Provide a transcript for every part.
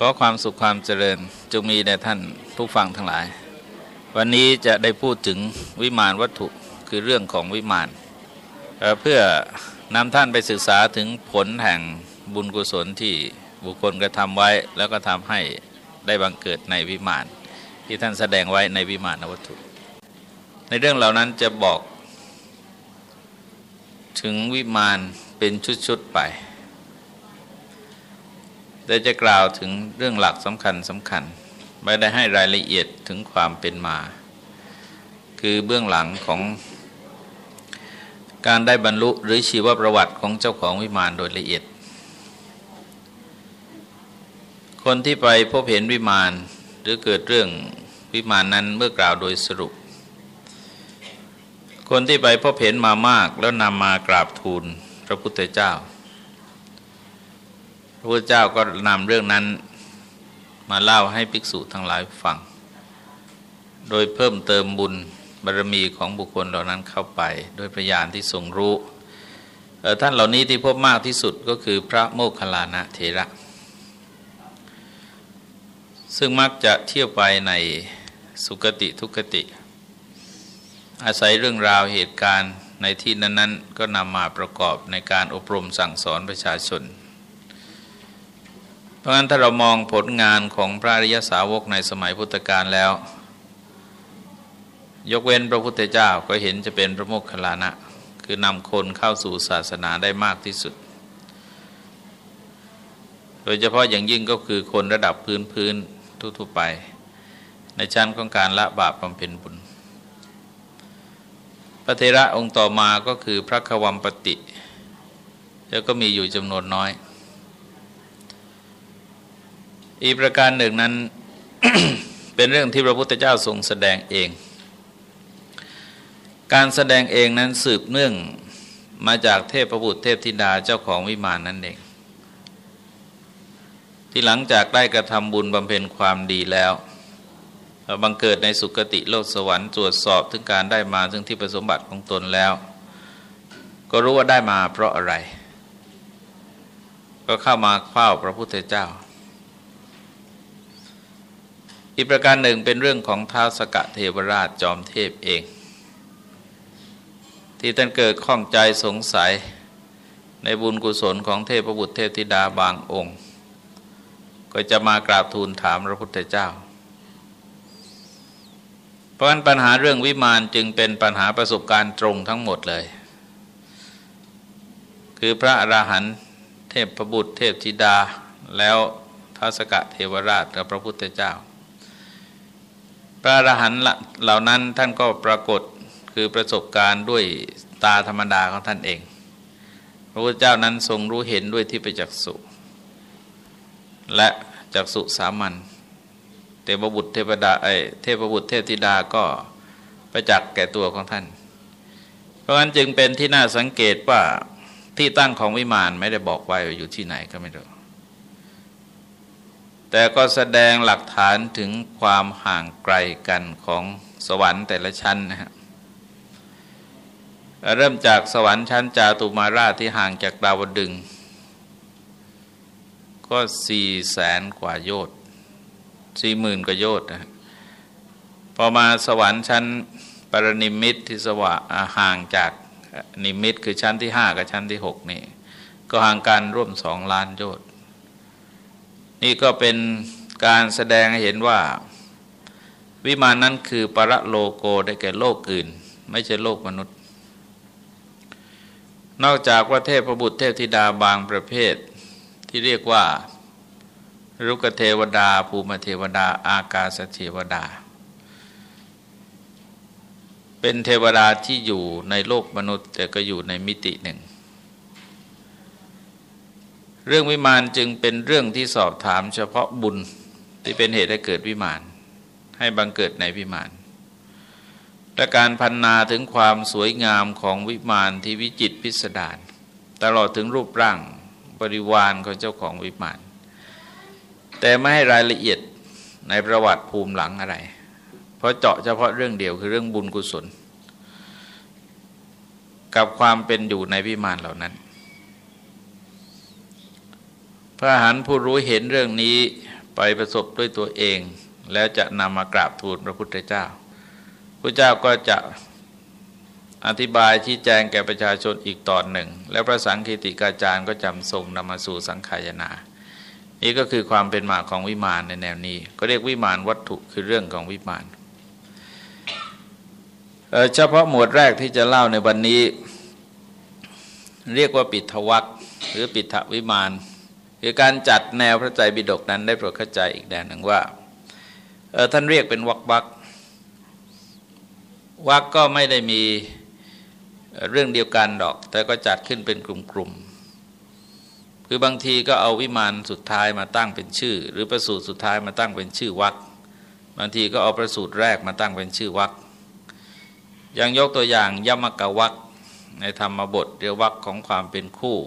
ขอความสุขความเจริญจงมีแด่ท่านผู้ฟังทั้งหลาย วันนี้จะได้พูดถึงวิมานวัตถุคือเรื่องของวิมานเเพื่อนำท่านไปศึกษาถึงผลแห่งบุญกุศลที่บุคคลกระทำไว้ แล้วก็ทำให้ได้บังเกิดในวิมาน ที่ท่านแสดงไว้ในวิมานวัตถุ ในเรื่องเหล่านั้นจะบอกถึงวิมานเป็นชุดๆไป แต่จะกล่าวถึงเรื่องหลักสำคัญสำคัญ ไม่ได้ให้รายละเอียดถึงความเป็นมา คือเบื้องหลังของการได้บรรลุหรือชีวประวัติของเจ้าของวิมานโดยละเอียด คนที่ไปพบเห็นวิมานหรือเกิดเรื่องวิมานนั้นเมื่อกล่าวโดยสรุป คนที่ไปพบเห็นมามากแล้วนำมากราบทูลพระพุทธเจ้า ระพุทธเจ้าก็นำเรื่องนั้นมาเล่าให้ภิกษุทั้งหลายฟัง โดยเพิ่มเติมบุญบารมีของบุคคลเหล่านั้นเข้าไปโดยพยานที่ทรงรู้ ท่านเหล่านี้ที่พบมากที่สุดก็คือพระโมคคัลลานะเถระ ซึ่งมักจะเที่ยวไปในสุกติทุกติ อาศัยเรื่องราวเหตุการณ์ในที่นั้น ๆ ก็นำมาประกอบในการอบรมสั่งสอนประชาชน ราะฉะนั้นถ้าเรามองผลงานของพระอริยสาวกในสมัยพุทธกาลแล้ว ยกเว้นพระพุทธเจ้าก็เห็นจะเป็นพระโมคคัลลานะ คือนำคนเข้าสู่ศาสนาได้มากที่สุด โดยเฉพาะอย่างยิ่งก็คือคนระดับพื้นพื้นทั่วๆไป ในชั้นของการละบาปบำเพ็ญบุญ พระเทระองค์ต่อมาก็คือพระควัมปติ แล้วก็มีอยู่จำนวนน้อย อีกประการหนึ่งนั้น เป็นเรื่องที่พระพุทธเจ้าทรงแสดงเอง การแสดงเองนั้นสืบเนื่องมาจากเทพประบุตรเทพธิดาเจ้าของวิมานนั่นเอง ที่หลังจากได้กระทำบุญบำเพ็ญความดีแล้วบังเกิดในสุคติโลกสวรรค์ตรวจสอบถึงการได้มาซึ่งที่ประสมบัติของตนแล้ว ก็รู้ว่าได้มาเพราะอะไร ก็เข้ามาเฝ้าพระพุทธเจ้า อีกประการหนึ่งเป็นเรื่องของท้าวสกะเทวราชจอมเทพเอง ที่ท่านเกิดข้องใจสงสัยในบุญกุศลของเทพบุตรเทพธิดาบางองค์ ก็จะมากราบทูลถามพระพุทธเจ้า เพราะนั้นปัญหาเรื่องวิมานจึงเป็นปัญหาประสบการณ์ตรงทั้งหมดเลย คือพระอราหันต์เทพบุตรเทพธิดาแล้วท้าสกะเทวราชและพระพุทธเจ้า พระอรหันต์เหล่านั้นท่านก็ปรากฏคือประสบการณ์ด้วยตาธรรมดาของท่านเอง พระพุทธเจ้านั้นทรงรู้เห็นด้วยที่ประจักษุและจักษุสามัญเทพบุตรเทพดาไอเทพบุตรเทพธิดาก็ประจักษ์แก่ตัวของท่าน เพราะฉะนั้นจึงเป็นที่น่าสังเกตว่าที่ตั้งของวิมานไม่ได้บอกไว้อยู่ที่ไหนก็ไม่รู้ แต่ก็แสดงหลักฐานถึงความห่างไกลกันของสวรรค์แต่ละชั้นนะฮะเริ่มจากสวรรค์ชั้นจาตุมาราชที่ห่างจากดาวดึง ก็สี่แสนกว่าโยชน์สี่หมื่นกว่าโยชน์นะพอมาสวรรค์ชั้นปรนิมิตที่สวะห่างจากนิมิตคือชั้นที่ห้ากับชั้นที่หกนี่ ก็ห่างกันร่วมสองล้านโยชน์ นี่ก็เป็นการแสดงให้เห็นว่า วิมานนั้นคือปรโลโกได้แก่โลกอื่น ไม่ใช่โลกมนุษย์ นอกจากว่าเทพบุตรเทพธิดาบางประเภท ที่เรียกว่ารุกเทวดา ภูมิเทวดา อากาศเทวดา เป็นเทวดาที่อยู่ในโลกมนุษย์ แต่ก็อยู่ในมิติหนึ่ง เรื่องวิมานจึงเป็นเรื่องที่สอบถามเฉพาะบุญที่เป็นเหตุให้เกิดวิมาน ให้บังเกิดในวิมานและการพันนาถึงความสวยงามของวิมานที่วิจิตพิสดารตลอดถึงรูปร่างบริวารของเจ้าของวิมาน แต่ไม่ให้รายละเอียดในประวัติภูมิหลังอะไร เพราะเจาะเฉพาะเรื่องเดียวคือเรื่องบุญกุศล กับความเป็นอยู่ในวิมานเหล่านั้น พระหันผู้รู้เห็นเรื่องนี้ไปประสบด้วยตัวเอง แล้วจะนำมากราบทูลพระพุทธเจ้าพระเจ้าก็จะอธิบายชี้แจงแก่ประชาชนอีกตอนหนึ่ง แล้วพระสังคีติกาจารย์ก็จำทรงนำมาสู่สังขายนานี่ก็คือความเป็นมาของวิมานในแนวนี้ ก็เรียกวิมานวัตถุคือเรื่องของวิมานเฉพาะหมวดแรกที่จะเล่าในวันนี้ เรียกว่าปิทวักหรือปิทวิมาน คือการจัดแนวพระใจบิดกนั้นได้โปรดเข้าใจอีกแนวหนึ่งว่าท่านเรียกเป็นวักวักวักก็ไม่ได้มีเรื่องเดียวกันดอก แต่ก็จัดขึ้นเป็นกลุ่มๆคือบางทีก็เอาวิมานสุดท้ายมาตั้งเป็นชื่อ หรือประสูตรสุดท้ายมาตั้งเป็นชื่อวักบางทีก็เอาประสูตรแรกมาตั้งเป็นชื่อวักย่างยกตัวอย่างยมกวักในธรรมบทเรียกวักของความเป็นคู่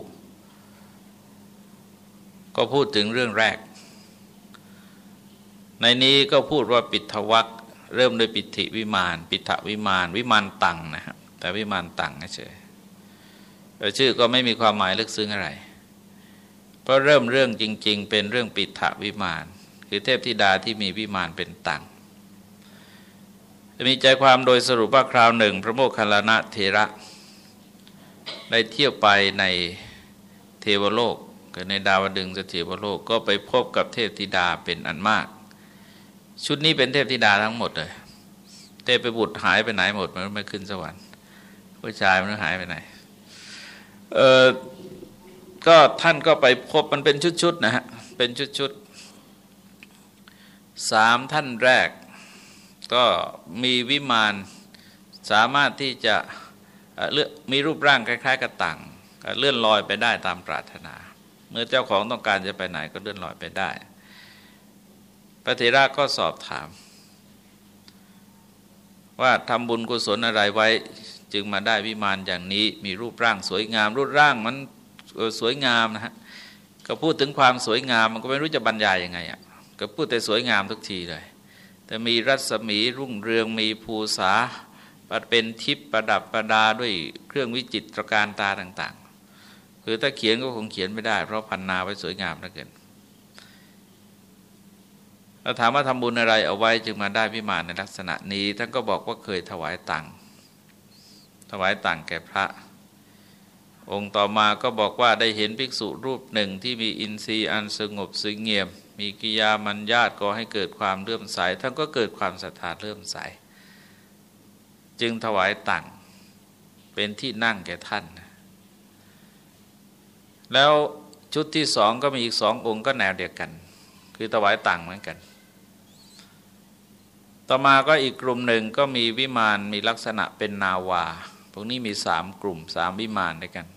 ก็พูดถึงเรื่องแรก ในนี้ก็พูดว่าปิทวักเริ่มด้วยปิธิวิมาน ปิทวิมาน วิมานตังนะครับแต่วิมานตังเฉยชื่อก็ไม่มีความหมายลึกซึ้งอะไร เพราะเริ่มเรื่องจริง ๆ เป็นเรื่องปิทวิมาน คือเทพธิดาที่มีวิมานเป็นตังจะมีใจความโดยสรุปว่าคราวหนึ่ง พระโมคคัลลานะเทระ ได้เที่ยวไปในเทวโลก คือในดาวดึงสเทวโลกก็ไปพบกับเทพธิดาเป็นอันมาก ชุดนี้เป็นเทพธิดาทั้งหมดเลยเทพไปบุตรหายไปไหนหมดมันไม่ขึ้นสวรรค์ผู้ชายมันหายไปไหนเออก็ท่านก็ไปพบมันเป็นชุดๆนะฮะเป็นชุดๆสามท่านแรก ก็มีวิมานสามารถที่จะเลือมีรูปร่างคล้าย ๆกับตังเลื่อนลอยไปได้ตามปรารถนา เมื่อเจ้าของต้องการจะไปไหนก็เลื่อนลอยไปได้พระเถระก็สอบถาม ว่าทำบุญกุศลอะไรไว้ จึงมาได้วิมานอย่างนี้มีรูปร่างสวยงาม รูปร่างมันสวยงามนะฮะก็พูดถึงความสวยงามมันก็ไม่รู้จะบรรยายยังไงอะก็พูดแต่สวยงามทุกทีเลย แต่มีรัศมีรุ่งเรืองมีภูษาเป็นทิพประดับประดาด้วยเครื่องวิจิตรการตาต่าง คือถ้าเขียนก็คงเขียนไม่ได้ เพราะพันนาไว้สวยงามเหลือเกินเราถามว่าทำบุญอะไรเอาไว้จึงมาได้พิมานในลักษณะนี้ท่านก็บอกว่าเคยถวายตังถวายต่างแก่พระ องค์ต่อมาก็บอกว่าได้เห็นภิกษุรูปหนึ่งที่มีอินทรีย์อันสงบสงเงียม มีกิยามัญญาตก็ให้เกิดความเลื่อมใสท่านก็เกิดความศรัทธาเลื่อมใส จึงถวายต่างเป็นที่นั่งแก่ท่าน แล้วชุดที่สองก็มีอีกสององค์ก็แนวเดียวกัน คือถวายต่างเหมือนกัน ต่อมาก็อีกกลุ่มหนึ่งก็มีวิมานมีลักษณะเป็นนาวา พวกนี้มีสามกลุ่มสามวิมานด้วยกัน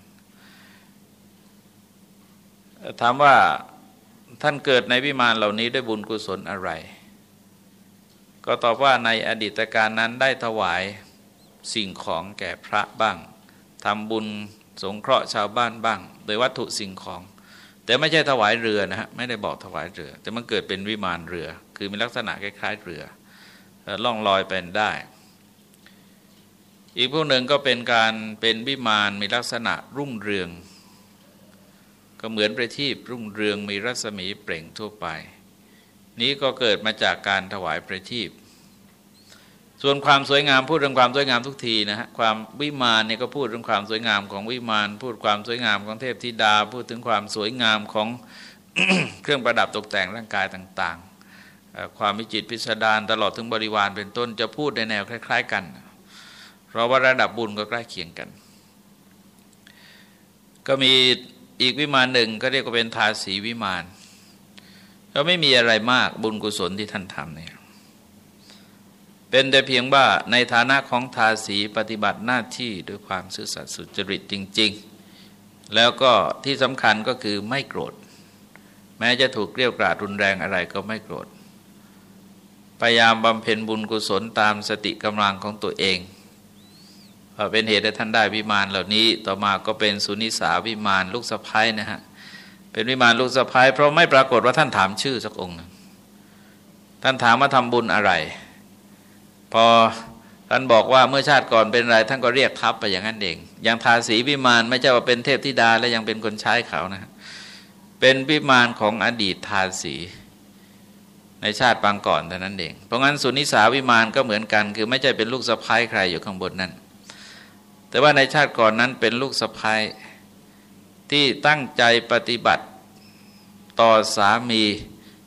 ถามว่าท่านเกิดในวิมานเหล่านี้ด้วยบุญกุศลอะไร ก็ตอบว่าในอดีตการนั้นได้ถวายสิ่งของแก่พระบ้างทำบุญ สงเคราะห์ชาวบ้านบ้าง โดยวัตถุสิ่งของ แต่ไม่ใช่ถวายเรือนะฮะไม่ได้บอกถวายเรือ แต่มันเกิดเป็นวิมานเรือ คือมีลักษณะคล้ายๆเรือล่องลอยเป็นได้ อีกพวกหนึ่งก็เป็นการเป็นวิมานมีลักษณะรุ่งเรือง ก็เหมือนประทีปรุ่งเรืองมีรัศมีเปล่งทั่วไป นี้ก็เกิดมาจากการถวายประทีป ส่วนความสวยงามพูดเรื่องความสวยงามทุกทีนะฮะความวิมานเนี่ยก็พูดเรื่องความสวยงามของวิมาน พูดความสวยงามของเทพธิดา พูดถึงความสวยงามของเครื่องประดับตกแต่งร่างกายต่างๆ ความวิจิตพิสดารตลอดถึงบริวารเป็นต้นจะพูดในแนวคล้าย ๆ กัน เพราะว่าระดับบุญก็ใกล้เคียงกัน ก็มีอีกวิมานหนึ่งก็เรียกว่าเป็นทาสีวิมาน ก็ไม่มีอะไรมากบุญกุศลที่ท่านทำเนี่ย เป็นแต่เพียงว่าในฐานะของทาสีปฏิบัติหน้าที่ด้วยความซื่อสัตย์สุจริตจริง ๆ แล้วก็ที่สำคัญก็คือไม่โกรธ แม้จะถูกเกลียวกราดรุนแรงอะไรก็ไม่โกรธ พยายามบำเพ็ญบุญกุศลตามสติกำลังของตัวเองเป็นเหตุให้ท่านได้วิมานเหล่านี้ต่อมาก็เป็นสุนิสาวิมานลูกสะพ้ายนะฮะเป็นวิมานลูกสะพ้ายเพราะไม่ปรากฏว่าท่านถามชื่อสักองค์ท่านถามมาทำบุญอะไร พอท่านบอกว่าเมื่อชาติก่อนเป็นอะไรท่านก็เรียกทับไปอย่างนั้นเอง อย่างทาสีวิมานไม่ใช่ว่าเป็นเทพธิดาและยังเป็นคนใช้เขานะ เป็นวิมานของอดีตทาสีในชาติปางก่อนเท่านั้นเอง เพราะงั้นสุนิสาวิมานก็เหมือนกัน คือไม่ใช่เป็นลูกสะพ้ายใครอยู่ข้างบนนั้น แต่ว่าในชาติก่อนนั้นเป็นลูกสะพ้ายที่ตั้งใจปฏิบัติต่อสามี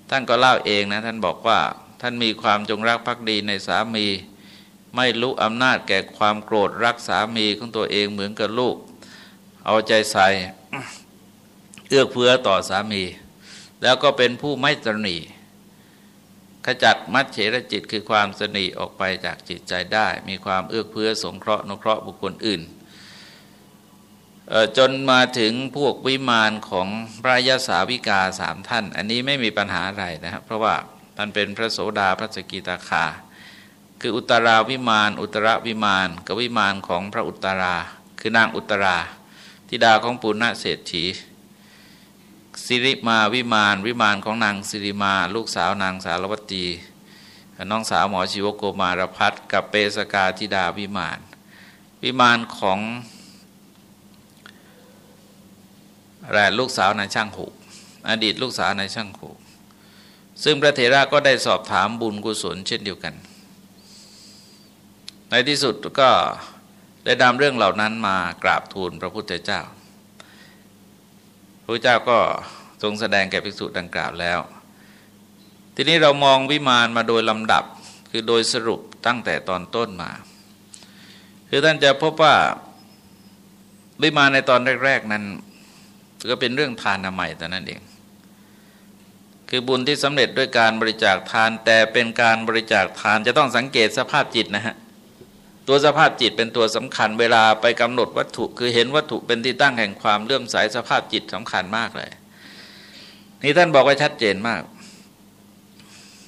ท่านก็เล่าเองนะ ท่านบอกว่า ท่านมีความจงรักภักดีในสามี ไม่รู้อำนาจแก่ความโกรธรักสามีของตัวเองเหมือนกับลูก เอาใจใส่เอื้อเฟื้อต่อสามี แล้วก็เป็นผู้ไม่ตรณีขจัดมัดเฉรจิตคือความสนีออกไปจากจิตใจได้ มีความเอื้อเฟื้อสงเคราะห์นุเคราะห์บุคคลอื่น จนมาถึงพวกวิมานของพระยาสาวิกาสามท่าน อันนี้ไม่มีปัญหาอะไรนะครับเพราะว่า ท่านเป็นพระโสดาพระสกิตาคา คืออุตราวิมาน อุตรวิมานกับวิมานของพระอุตรา คือนางอุตราธิดาของปุณณะเศรษฐีสิริมาวิมาน วิมานของนางสิริมา ลูกสาวนางสารวัตรีน้องสาวหมอชีวโกมารพัฒกับเปสกาธิดาวิมาน วิมานของอะไรลูกสาวนายช่างหูอดีตลูกสาวนายช่างหู ซึ่งพระเถระก็ได้สอบถามบุญกุศลเช่นเดียวกัน ในที่สุดก็ได้นำเรื่องเหล่านั้นมากราบทูลพระพุทธเจ้า พระเจ้าก็ทรงแสดงแก่ภิกษุดังกล่าวแล้ว ทีนี้เรามองวิมานมาโดยลำดับคือโดยสรุปตั้งแต่ตอนต้นมา คือท่านจะพบว่าวิมานในตอนแรก ๆ นั้น ก็เป็นเรื่องทานนามัยแต่นั้นเอง คือบุญที่สำเร็จด้วยการบริจาคทาน แต่เป็นการบริจาคทานจะต้องสังเกตสภาพจิตนะฮะตัวสภาพจิตเป็นตัวสำคัญเวลาไปกำหนดวัตถุ คือเห็นวัตถุเป็นที่ตั้งแห่งความเลื่อมใสสภาพจิตสำคัญมากเลย นี่ท่านบอกไว้ชัดเจนมาก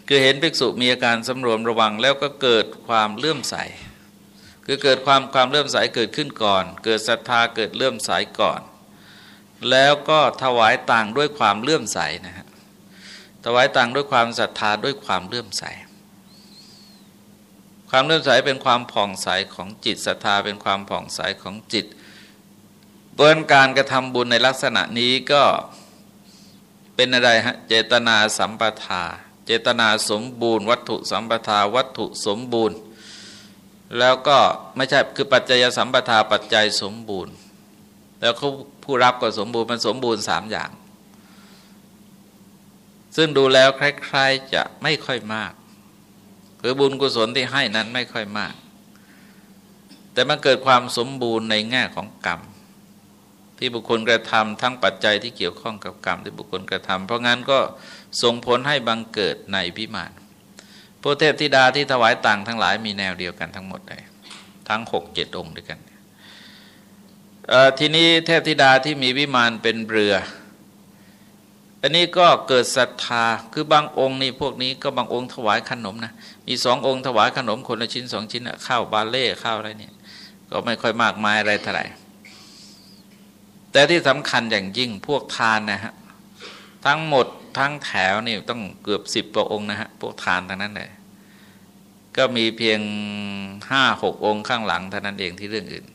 คือเห็นภิกษุมีอาการสำรวมระวังแล้วก็เกิดความเลื่อมใส คือเกิดความความเลื่อมใสเกิดขึ้นก่อน เกิดศรัทธาเกิดเลื่อมใสก่อน แล้วก็ถวายต่างด้วยความเลื่อมใสนะฮะ วายต่างด้วยความศรัทธาด้วยความเลื่อมใส ความเลื่อมใสเป็นความผ่องใสของจิตศรัทธาเป็นความผ่องใสของจิตเปินการกระทำบุญในลักษณะนี้ก็เป็นอะไรฮะเจตนาสัมปทา เจตนาสมบูรณ์ วัตถุสัมปทาวัตถุสมบูรณ์ แล้วก็ไม่ใช่คือปัจจัยสัมปทาปัจจัยสมบูรณ์ แล้วเขาผู้รับก็สมบูรณ์มันสมบูรณ์สามอย่าง ซึ่งดูแล้วคล้ายๆจะไม่ค่อยมาก คือบุญกุศลที่ให้นั้นไม่ค่อยมาก แต่มันเกิดความสมบูรณ์ในแง่ของกรรม ที่บุคคลกระทำทั้งปัจจัยที่เกี่ยวข้องกับกรรมที่บุคคลกระทำเพราะงั้นก็ส่งผลให้บังเกิดในพิมานพระเทพธิดาที่ถวายต่างทั้งหลายมีแนวเดียวกันทั้งหมดเลยทั้งหกเจ็ดองค์ด้วยกันทีนี้เทพธิดาที่มีวิมานเป็นเรือ อันนี้ก็เกิดศรัทธาคือบางองค์นี่พวกนี้ก็บางองค์ถวายขนมนะมีสององค์ถวายขนมคนละชิ้นสองชิ้นข้าวบาเล่ข้าวอะไรเนี่ยก็ไม่ค่อยมากมายอะไรเท่าไหร่แต่ที่สำคัญอย่างยิ่งพวกทานนะฮะทั้งหมดทั้งแถวนี่ต้องเกือบสิบกว่าองค์นะฮะพวกทานทั้งนั้นเลยก็มีเพียงห้าหกองค์ข้างหลังเท่านั้นเองที่เรื่องอื่น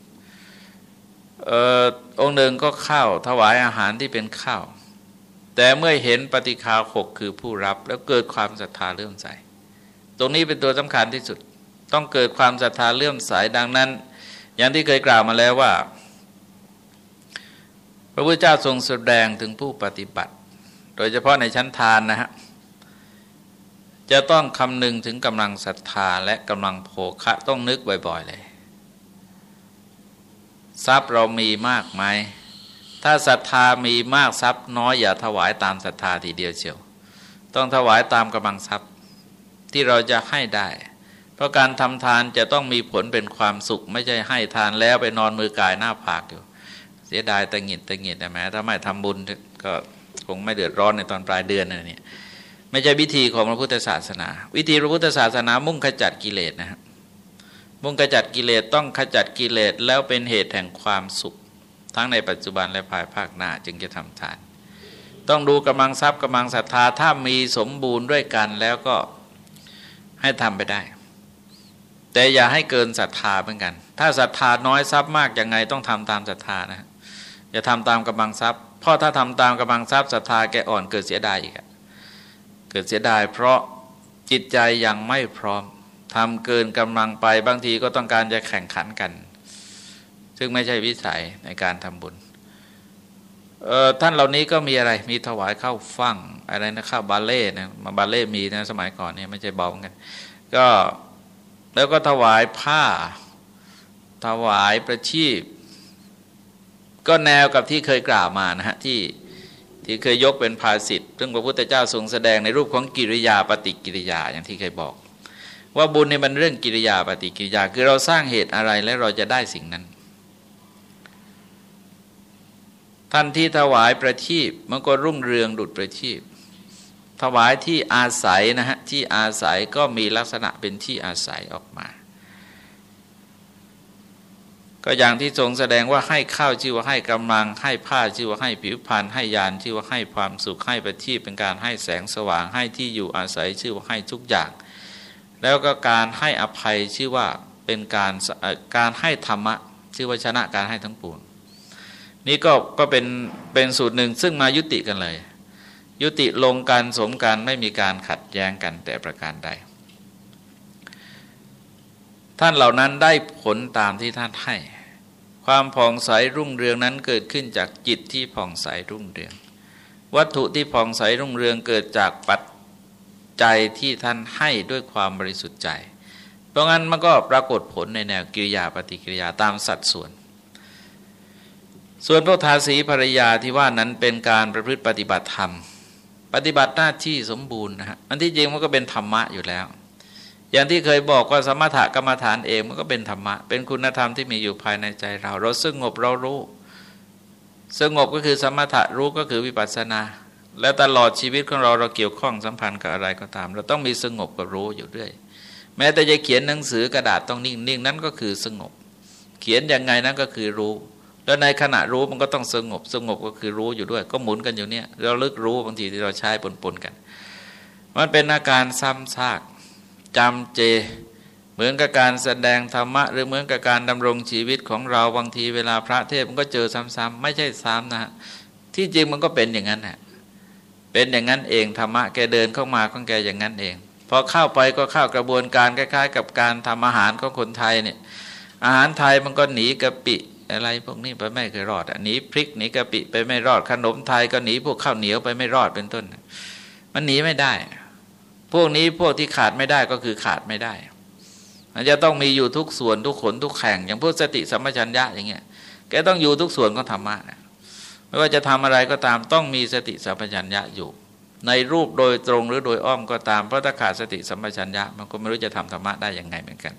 ออองค์หนึ่งก็ข้าวถวายอาหารที่เป็นข้าว แต่เมื่อเห็นปฏิคาหกคือผู้รับแล้วเกิดความศรัทธาเลื่อมใส ตรงนี้เป็นตัวสำคัญที่สุด ต้องเกิดความศรัทธาเลื่อมใสดังนั้น อย่างที่เคยกล่าวมาแล้วว่า พระพุทธเจ้าทรงแสดงถึงผู้ปฏิบัติ โดยเฉพาะในชั้นทานนะฮะจะต้องคำนึงถึงกำลังศรัทธาและกำลังโภคะต้องนึกบ่อย ๆ เลย ทรัพย์เรามีมากไหม ถ้าศรัทธามีมากทรัพย์น้อยอย่าถวายตามศรัทธาทีเดียวเชียว ต้องถวายตามกำลังทรัพย์ที่เราจะให้ได้ เพราะการทำทานจะต้องมีผลเป็นความสุข ไม่ใช่ให้ทานแล้วไปนอนมือกายหน้าผากอยู่ เสียดายตะงิดตะงิดแม้ถ้าไม่ทำบุญก็คงไม่เดือดร้อนในตอนปลายเดือนนั่นนี่ไม่ใช่วิธีของพระพุทธศาสนา วิธีพระพุทธศาสนามุ่งขจัดกิเลสนะครับมุ่งขจัดกิเลสต้องขจัดกิเลสแล้วเป็นเหตุแห่งความสุข ทั้งในปัจจุบันและภายภาคหน้าจึงจะทำทาน ต้องดูกำลังทรัพย์กำลังศรัทธาถ้ามีสมบูรณ์ด้วยกันแล้วก็ให้ทำไปได้ แต่อย่าให้เกินศรัทธาเหมือนกัน ถ้าศรัทธาน้อยทรัพย์มากยังไงต้องทำตามศรัทธานะอย่าทำตามกำลังทรัพย์เพราะถ้าทำตามกำลังทรัพย์ศรัทธาแกอ่อนเกิดเสียดายอีกเกิดเสียดาย เพราะจิตใจยังไม่พร้อมทำเกินกำลังไปบางทีก็ต้องการจะแข่งขันกัน ซึ่งไม่ใช่วิสัยในการทำบุญท่านเหล่านี้ก็มีอะไร มีถวายข้าวฟั่งอะไรนะข้าวบาเล่นะมาบาเล่มีนะสมัยก่อนเนี่ยไม่ใช่เบาเหมือนกันก็แล้วก็ถวายผ้า ถวายประชีพ ก็แนวกับที่เคยกล่าวมานะฮะที่ที่เคยยกเป็นภาสิทธิ์ซึ่งพระพุทธเจ้าทรงแสดงในรูปของกิริยาปฏิกิริยาอย่างที่เคยบอก ว่าบุญในมันเรื่องกิริยาปฏิกิริยา คือเราสร้างเหตุอะไรและเราจะได้สิ่งนั้น ท่านที่ถวายประทีปมันก็รุ่งเรืองดุดประทีปถวายที่อาศัยนะฮะที่อาศัยก็มีลักษณะเป็นที่อาศัยออกมา ก็อย่างที่ทรงแสดงว่าให้ข้าวชื่อว่าให้กำลัง ให้ผ้าชื่อว่าให้ผิวพรรณให้ยานชื่อว่าให้ความสุขให้ประทีปเป็นการให้แสงสว่างให้ที่อยู่อาศัยชื่อว่าให้ทุกอย่าง แล้วก็การให้อภัยชื่อว่าเป็นการการให้ธรรมะ ชื่อว่าชนะการให้ทั้งปวง นี่ก็ก็เป็นเป็นสูตรหนึ่งซึ่งมายุติกันเลย ยุติลงการสมการไม่มีการขัดแย้งกันแต่ประการใด ท่านเหล่านั้นได้ผลตามที่ท่านให้ ความผ่องใสรุ่งเรืองนั้นเกิดขึ้นจากจิตที่ผ่องใสรุ่งเรือง วัตถุที่ผ่องใสรุ่งเรืองเกิดจากปัจจัยที่ท่านให้ด้วยความบริสุทธิ์ใจ เพราะงั้นมันก็ปรากฏผลในแนวกิริยาปฏิกิริยาตามสัดส่วน ส่วนพระทาสีภรรยาที่ว่านั้นเป็นการประพฤติปฏิบัติธรรม ปฏิบัติหน้าที่สมบูรณ์นะฮะอันที่จริงมันก็เป็นธรรมะอยู่แล้ว อย่างที่เคยบอกว่าสมถกรรมฐานเองมันก็เป็นธรรมะ เป็นคุณธรรมที่มีอยู่ภายในใจเรา เราสงบเรารู้สงบก็คือสมถะรู้ก็คือวิปัสสนา และตลอดชีวิตของเราเราเกี่ยวข้องสัมพันธ์กับอะไรก็ตาม เราต้องมีสงบกับรู้อยู่ด้วย แม้แต่จะเขียนหนังสือกระดาษต้องนิ่งนิ่งนั้นก็คือสงบ เขียนยังไงนั้นก็คือรู้ แล้วในขณะรู้มันก็ต้องสงบสงบก็คือรู้อยู่ด้วย ก็หมุนกันอยู่เนี่ยเราลึกรู้บางทีที่เราใช้ปนๆกัน มันเป็นอาการซ้ำซากจำเจ เหมือนกับการแสดงธรรมะ หรือเหมือนกับการดำรงชีวิตของเราบางทีเวลาพระเทศมันก็เจอซ้ำๆไม่ใช่ซ้ำนะฮะที่จริงมันก็เป็นอย่างนั้นแหละเป็นอย่างนั้นเองธรรมะแกเดินเข้ามาของแกอย่างนั้นเองพอเข้าไปก็เข้ากระบวนการคล้าย ๆ กับการทำอาหารของคนไทยเนี่ยอาหารไทยมันก็หนีกะปิ อะไรพวกนี้ไปไม่เคยรอดหนีพริกหนีกะปิไปไม่รอด ขนมไทยก็หนีพวกข้าวเหนียวไปไม่รอดเป็นต้น มันหนีไม่ได้ พวกนี้พวกที่ขาดไม่ได้ก็คือขาดไม่ได้ มันจะต้องมีอยู่ทุกส่วนทุกขนทุกแข่ง อย่างพวกสติสัมปชัญญะอย่างเงี้ยแกต้องอยู่ทุกส่วนของธรรมะนะไม่ว่าจะทำอะไรก็ตามต้องมีสติสัมปชัญญะอยู่ ในรูปโดยตรงหรือโดยอ้อมก็ตามเพราะถ้าขาดสติสัมปชัญญะมันก็ไม่รู้จะทำธรรมะได้ยังไงเหมือนกัน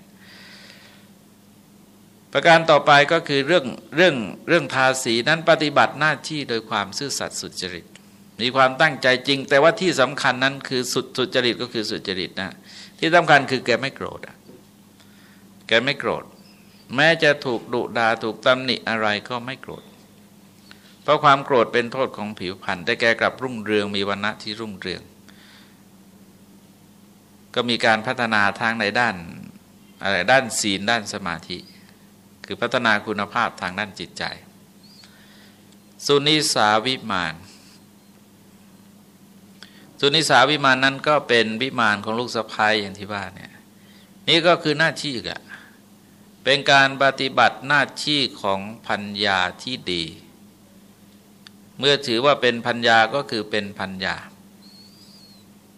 ประการต่อไปก็คือเรื่องเรื่องเรื่องทาสีนั้นปฏิบัติหน้าที่โดยความซื่อสัตย์สุจริต มีความตั้งใจจริง แต่ว่าที่สำคัญนั้นคือสุดสุจริตก็คือสุจริตนะที่สำคัญคือแกไม่โกรธแกไม่โกรธ แม้จะถูกดุดาถูกตำหนิอะไรก็ไม่โกรธ เพราะความโกรธเป็นโทษของผิวพรรณแต่แกกลับรุ่งเรืองมีวันณะที่รุ่งเรือง ก็มีการพัฒนาทางในด้านอะไรด้านศีลด้านสมาธิ คือพัฒนาคุณภาพทางด้านจิตใจ สุนิสาวิมาน สุนิสาวิมานนั้นก็เป็นวิมานของลูกสะพ้ายอย่างที่ว่าเนี่ยนี่ก็คือหน้าที่กะเป็นการปฏิบัติหน้าที่ของพัญญาที่ดี เมื่อถือว่าเป็นพัญญาก็คือเป็นพัญญา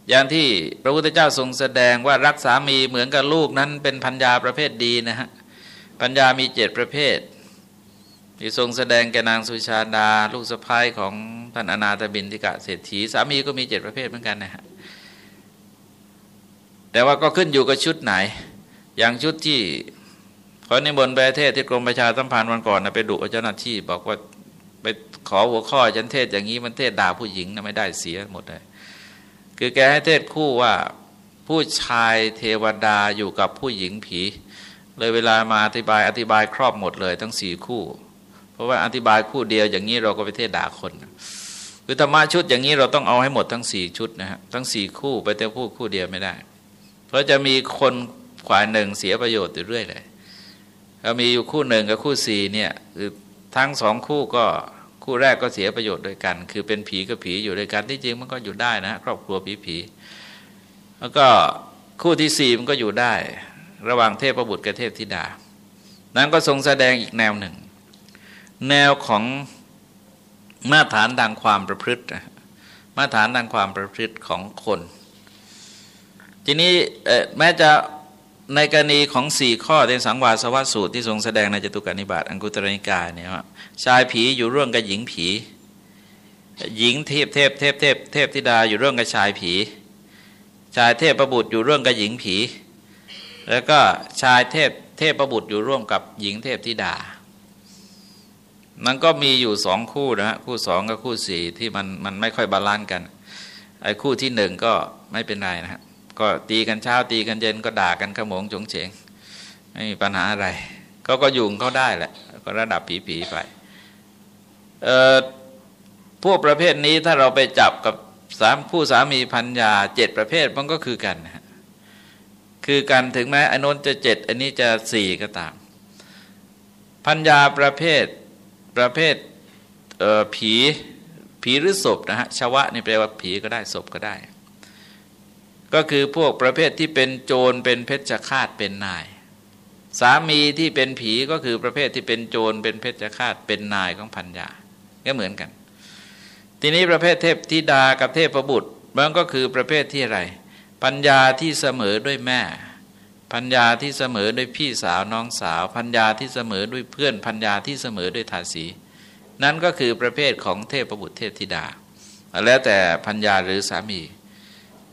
อย่างที่พระพุทธเจ้าทรงแสดงว่ารักสามีเหมือนกับลูกนั้นเป็นพัญญาประเภทดีนะฮะ พัญญามีเจ็ดประเภทที่ทรงแสดงแกนางสุชาดา ลูกสะพ้ายของท่านอนาถบินทิกะเศรษฐีสามีก็มีเจ็ดประเภทเหมือนกันนะฮะแต่ว่าก็ขึ้นอยู่กับชุดไหน อย่างชุดที่ขอนิมนต์ไปเทศที่กรมประชาสัมพันธ์วันก่อนนะไปดุเจ้าหน้าที่ บอกว่าไปขอหัวข้อฉันเทศอย่างนี้มันเทศด่าผู้หญิงนะไม่ได้เสียหมดเลยคือแกให้เทศคู่ว่าผู้ชายเทวดาอยู่กับผู้หญิงผี เลยเวลามาอธิบายอธิบายครอบหมดเลยทั้งสี่คู่ เพราะว่าอธิบายคู่เดียวอย่างนี้เราก็ไปเทศด่าคนคือธรรมะชุดอย่างนี้เราต้องเอาให้หมดทั้งสี่ชุดนะฮะทั้งสี่คู่ไปแต่พูดคู่เดียวไม่ได้ เพราะจะมีคนขวายหนึ่งเสียประโยชน์อยู่เรื่อยเลยถ้ามีอยู่คู่หนึ่งกับคู่สี่เนี่ยคือทั้งสองคู่ก็คู่แรกก็เสียประโยชน์ด้วยกัน คือเป็นผีกับผีอยู่ด้วยกันที่จริงมันก็อยู่ได้นะครอบครัวผีผีแล้วก็คู่ที่สี่มันก็อยู่ได้ ระหว่างเทพบุตรกับเทพธิดา นั้นก็ทรงแสดงอีกแนวหนึ่ง แนวของมาตรฐานทางความประพฤติ มาตรฐานทางความประพฤติของคน ทีนี้แม้จะในกรณีของสี่ข้อในสังวาสวัสสูตรที่ทรงแสดงในจตุกานิบาตอังคุตตรนิกายเนี่ยว่าชายผีอยู่ร่วมกับหญิงผี หญิงเทพเทพเทพเทพเทพธิดาอยู่ร่วมกับชายผี ชายเทพประบุตรอยู่ร่วมกับหญิงผี แล้วก็ชายเทพเทพประบุตรอยู่ร่วมกับหญิงเทพธิดา มันก็มีอยู่สองคู่นะฮะคู่สองกับคู่สี่ที่มันมันไม่ค่อย balance กันไอ้คู่ที่หนึ่งก็ไม่เป็นไรนะฮะก็ตีกันเช้าตีกันเย็นก็ด่ากันขโมงจงเฉงไม่มีปัญหาอะไรเขาก็ยุ่งเขาได้แหละ ก็ระดับผีๆไปเอ่อพวกประเภทนี้ถ้าเราไปจับกับสามผู้สามีพัญญาเจ็ดประเภทมันก็คือกันนะ คือกันถึงแม้อนนจะเจ็ดอันนี้จะสี่ก็ตาม พัญญาประเภทประเภทผีผีหรือศพนะฮะชวะนี่แปลว่าผีก็ได้ศพก็ได้ ก็คือพวกประเภทที่เป็นโจรเป็นเพชฌฆาตเป็นนาย สามีที่เป็นผีก็คือประเภทที่เป็นโจรเป็นเพชฌฆาตเป็นนายของพัญญาก็เหมือนกัน ทีนี้ประเภทเทพธิดากับเทพประบุตรมันก็คือประเภทที่อะไร ปัญญาที่เสมอด้วยแม่พัญญาที่เสมอด้วยพี่สาวน้องสาวพัญญาที่เสมอด้วยเพื่อนพัญญาที่เสมอด้วยทาสี นั่นก็คือประเภทของเทพประบุตรเทพธิดา แล้วแต่พัญญาหรือสามี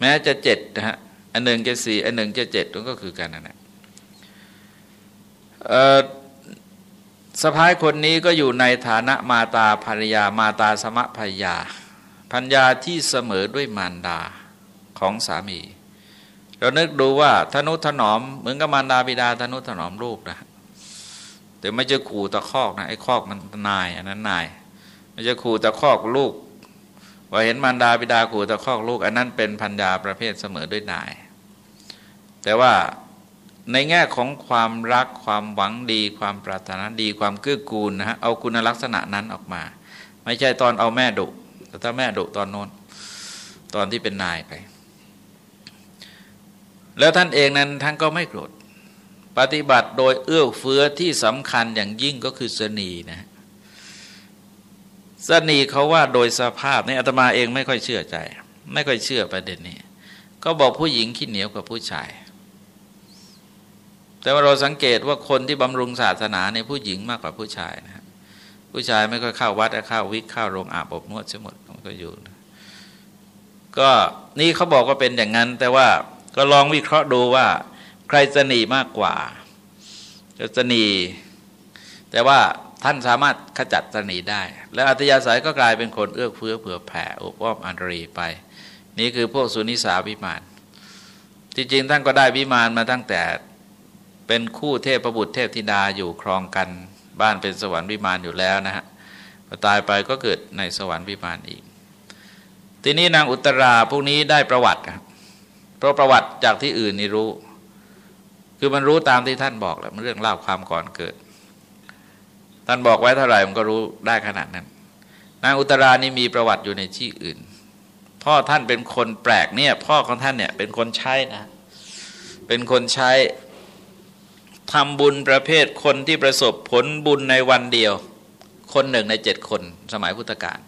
แม้จะเจ็ดนะฮะ อันหนึ่งจะสี่อันหนึ่งจะเจ็ดก็คือกันนั่นแหละสะพ้ายคนนี้ก็อยู่ในฐานะมาตาภรรยามาตาสมะภรรยาพัญญาที่เสมอด้วยมารดา ของสามี เรานึกดูว่าธนุถนอมเหมือนกับมารดาบิดาธนุถนอมลูกนะแต่ไม่จะขู่ตะคอกนะไอ้คอกมันนายอันนั้นนายไม่จะขู่ตะคอกลูกว่าเห็นมารดาบิดาขู่ตะคอกลูก อันนั้นเป็นพัญญาประเภทเสมอด้วยนาย แต่ว่าในแง่ของความรักความหวังดี ความปรารถนาดีความเกื้อกูลนะฮะเอาคุณลักษณะนั้นออกมา ไม่ใช่ตอนเอาแม่ดุแต่ถ้าแม่ดุตอนโน้นตอนที่เป็นนายไป แล้วท่านเองนั้นท่านก็ไม่โกรธปฏิบัติโดยเอื้อเฟื้อที่สำคัญอย่างยิ่งก็คือสนีนะสนีเขาว่าโดยสภาพในอาตมาเองไม่ค่อยเชื่อใจ ไม่ค่อยเชื่อประเด็นนี้ ก็บอกผู้หญิงขี้เหนียวกว่าผู้ชาย แต่ว่าเราสังเกตว่าคนที่บำรุงศาสนาในผู้หญิงมากกว่าผู้ชายนะผู้ชายไม่ค่อยเข้าวัดเข้าวิกเข้าโรงอาบอบนวดเสียหมดมันก็อยู่ ก็นี่เขาบอกว่าเป็นอย่างนั้น แต่ว่า ก็ลองวิเคราะห์ดูว่าใครสนีมากกว่าจะสนีแต่ว่าท่านสามารถขจัดสนีได้ แล้วอัตยาศัยก็กลายเป็นคนเอื้อเฟื้อเผื่อแผ่อบอ้อมอันรีไป นี่คือพวกสุนิสาวิมานจริงๆท่านก็ได้วิมานมาตั้งแต่เป็นคู่เทพประบุตรเทพธิดาอยู่ครองกันบ้านเป็นสวรรค์วิมานอยู่แล้วนะฮะพอตายไปก็เกิดในสวรรค์วิมานอีก ทีนี้นางอุตราพวกนี้ได้ประวัติครับ ราะประวัติจากที่อื่นนี่รู้ คือมันรู้ตามที่ท่านบอกแหละมันเรื่องเล่าความก่อนเกิด ท่านบอกไว้เท่าไหร่มันก็รู้ได้ขนาดนั้น นางอุตรานี่มีประวัติอยู่ในที่อื่น พ่อท่านเป็นคนแปลกเนี่ย พ่อของท่านเนี่ยเป็นคนใช้นะ เป็นคนใช้ทำบุญประเภทคนที่ประสบผลบุญในวันเดียว คนหนึ่งในเจ็ดคนสมัยพุทธกาล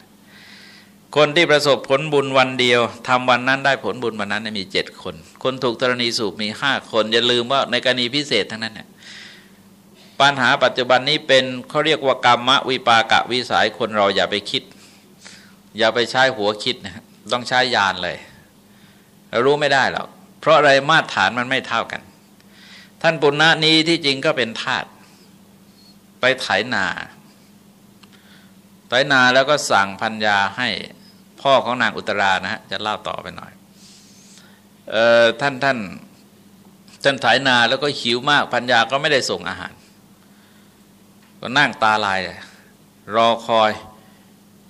คนที่ประสบผลบุญวันเดียวทำวันนั้นได้ผลบุญวันนั้นมีเจ็ดคน คนถูกธรณีสูบมีห้าคน อย่าลืมว่าในกรณีพิเศษทั้งนั้นเนี่ยปัญหาปัจจุบันนี้เป็นเขาเรียกว่ากรรมวิปากะวิสัยคนเราอย่าไปคิด อย่าไปใช้หัวคิดนะต้องใช้ยานเลยเรารู้ไม่ได้หรอกเพราะอะไรมาตรฐานมันไม่เท่ากัน ท่านปุณณะนี้ที่จริงก็เป็นทาสไปไถนาไถนาแล้วก็สั่งพัญญาให้ พ่อของนางอุตรานะฮะจะเล่าต่อไปหน่อยเออท่านท่านท่านถ่ายนาแล้วก็หิวมากพัญญาก็ไม่ได้ส่งอาหาร ก็นั่งตาลายรอคอย